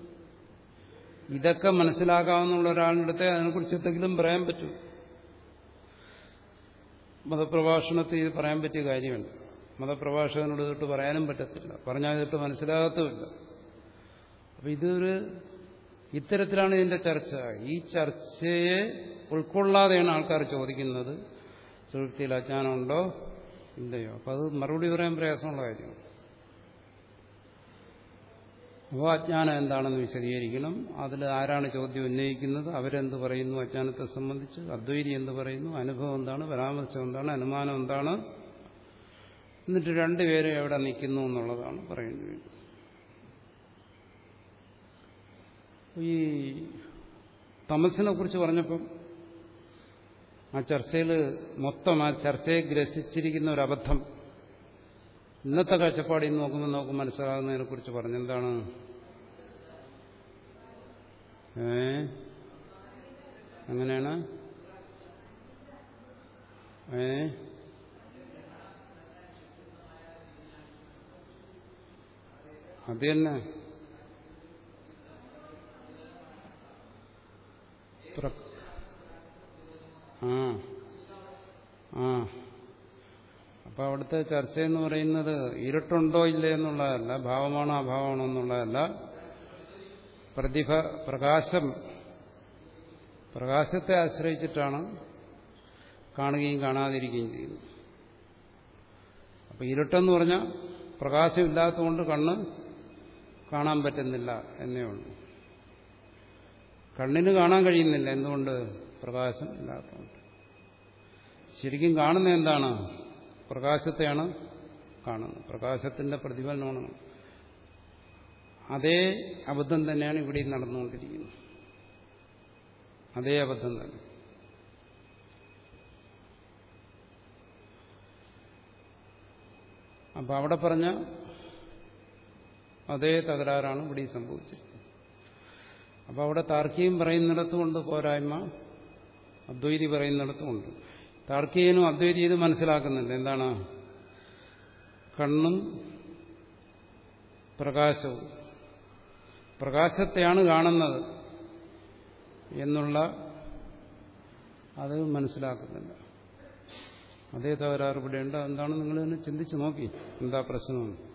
ഇതൊക്കെ മനസ്സിലാക്കാവുന്ന ഒരാളുടെ അടുത്ത് അതിനെക്കുറിച്ച് എന്തെങ്കിലും പറയാൻ പറ്റൂ. മതപ്രഭാഷണത്തിൽ ഇത് പറയാൻ പറ്റിയ കാര്യമുണ്ട്. മതപ്രഭാഷകനോട് തൊട്ട് പറയാനും പറ്റത്തില്ല. പറഞ്ഞാൽ തൊട്ട് മനസ്സിലാകത്തുമില്ല. അപ്പം ഇതൊരു ഇത്തരത്തിലാണ് ഇതിന്റെ ചർച്ച. ഈ ചർച്ചയെ ഉൾക്കൊള്ളാതെയാണ് ആൾക്കാർ ചോദിക്കുന്നത്. സുഹൃത്തിയിൽ അജ്ഞാനമുണ്ടോ? ഇല്ലയോ. അപ്പം അത് മറുപടി പറയാൻ പ്രയാസമുള്ള കാര്യമാണ്. അപ്പോൾ അജ്ഞാനം എന്താണെന്ന് വിശദീകരിക്കണം. അതിൽ ആരാണ് ചോദ്യം ഉന്നയിക്കുന്നത്? അവരെന്ത് പറയുന്നു? അജ്ഞാനത്തെ സംബന്ധിച്ച് അദ്വൈതി എന്ത് പറയുന്നു? അനുഭവം എന്താണ്? പരാമർശം എന്താണ്? അനുമാനം എന്താണ്? എന്നിട്ട് രണ്ടുപേരും എവിടെ നിൽക്കുന്നു എന്നുള്ളതാണ് പറയുന്നത് ഈ തമസിനെ കുറിച്ച് പറഞ്ഞപ്പം ആ ചർച്ചയിൽ മൊത്തം ആ ചർച്ചയെ ഗ്രസിച്ചിരിക്കുന്ന ഒരു അബദ്ധം ഇന്നത്തെ കാഴ്ചപ്പാടിൽ നോക്കുമ്പോൾ നമുക്ക് മനസ്സിലാകുന്നതിനെ കുറിച്ച് പറഞ്ഞെന്താണ് ഏ? അങ്ങനെയാണ്? ഏ? അത് തന്നെ. ആ. ആ. അപ്പൊ അവിടുത്തെ ചർച്ച എന്ന് പറയുന്നത് ഇരുട്ടുണ്ടോ ഇല്ലേ എന്നുള്ളതല്ല ഭാവമാണോ അഭാവമാണോ എന്നുള്ളതല്ല. പ്രതിഭ പ്രകാശം പ്രകാശത്തെ ആശ്രയിച്ചിട്ടാണ് കാണുകയും കാണാതിരിക്കുകയും ചെയ്യുന്നത്. അപ്പൊ ഇരുട്ടെന്ന് പറഞ്ഞാൽ പ്രകാശമില്ലാത്തതുകൊണ്ട് കണ്ണ് കാണാൻ പറ്റുന്നില്ല എന്നേ ഉള്ളൂ. കണ്ണിന് കാണാൻ കഴിയുന്നില്ല എന്തുകൊണ്ട്? പ്രകാശം ഇല്ലാത്തതുകൊണ്ട്. ശരിക്കും കാണുന്ന എന്താണ്? പ്രകാശത്തെയാണ് കാണുന്നത്. പ്രകാശത്തിന്റെ പ്രതിഫലനമാണ്. അതേ അബദ്ധം തന്നെയാണ് ഇവിടെ നടന്നുകൊണ്ടിരിക്കുന്നത്. അതേ അബദ്ധം തന്നെ. അപ്പൊ അവിടെ പറഞ്ഞ അതേ തകരാറാണ് ഇവിടെ സംഭവിച്ചത് അപ്പൊ അവിടെ താർക്കികം പറയുന്നിടത്തുമുണ്ട് പോരായ്മ. അദ്വൈതി പറയുന്നിടത്തുമുണ്ട്. താർക്കികനും അദ്വൈതീയതും മനസ്സിലാക്കുന്നുണ്ട് എന്താണ്? കണ്ണും പ്രകാശവും. പ്രകാശത്തെയാണ് കാണുന്നത് എന്നുള്ള അത് മനസ്സിലാക്കുന്നില്ല. അതേ തകരാറ് ഇവിടെയുണ്ട്. എന്താണ് നിങ്ങൾ തന്നെ ചിന്തിച്ചു നോക്കി. എന്താ പ്രശ്നം?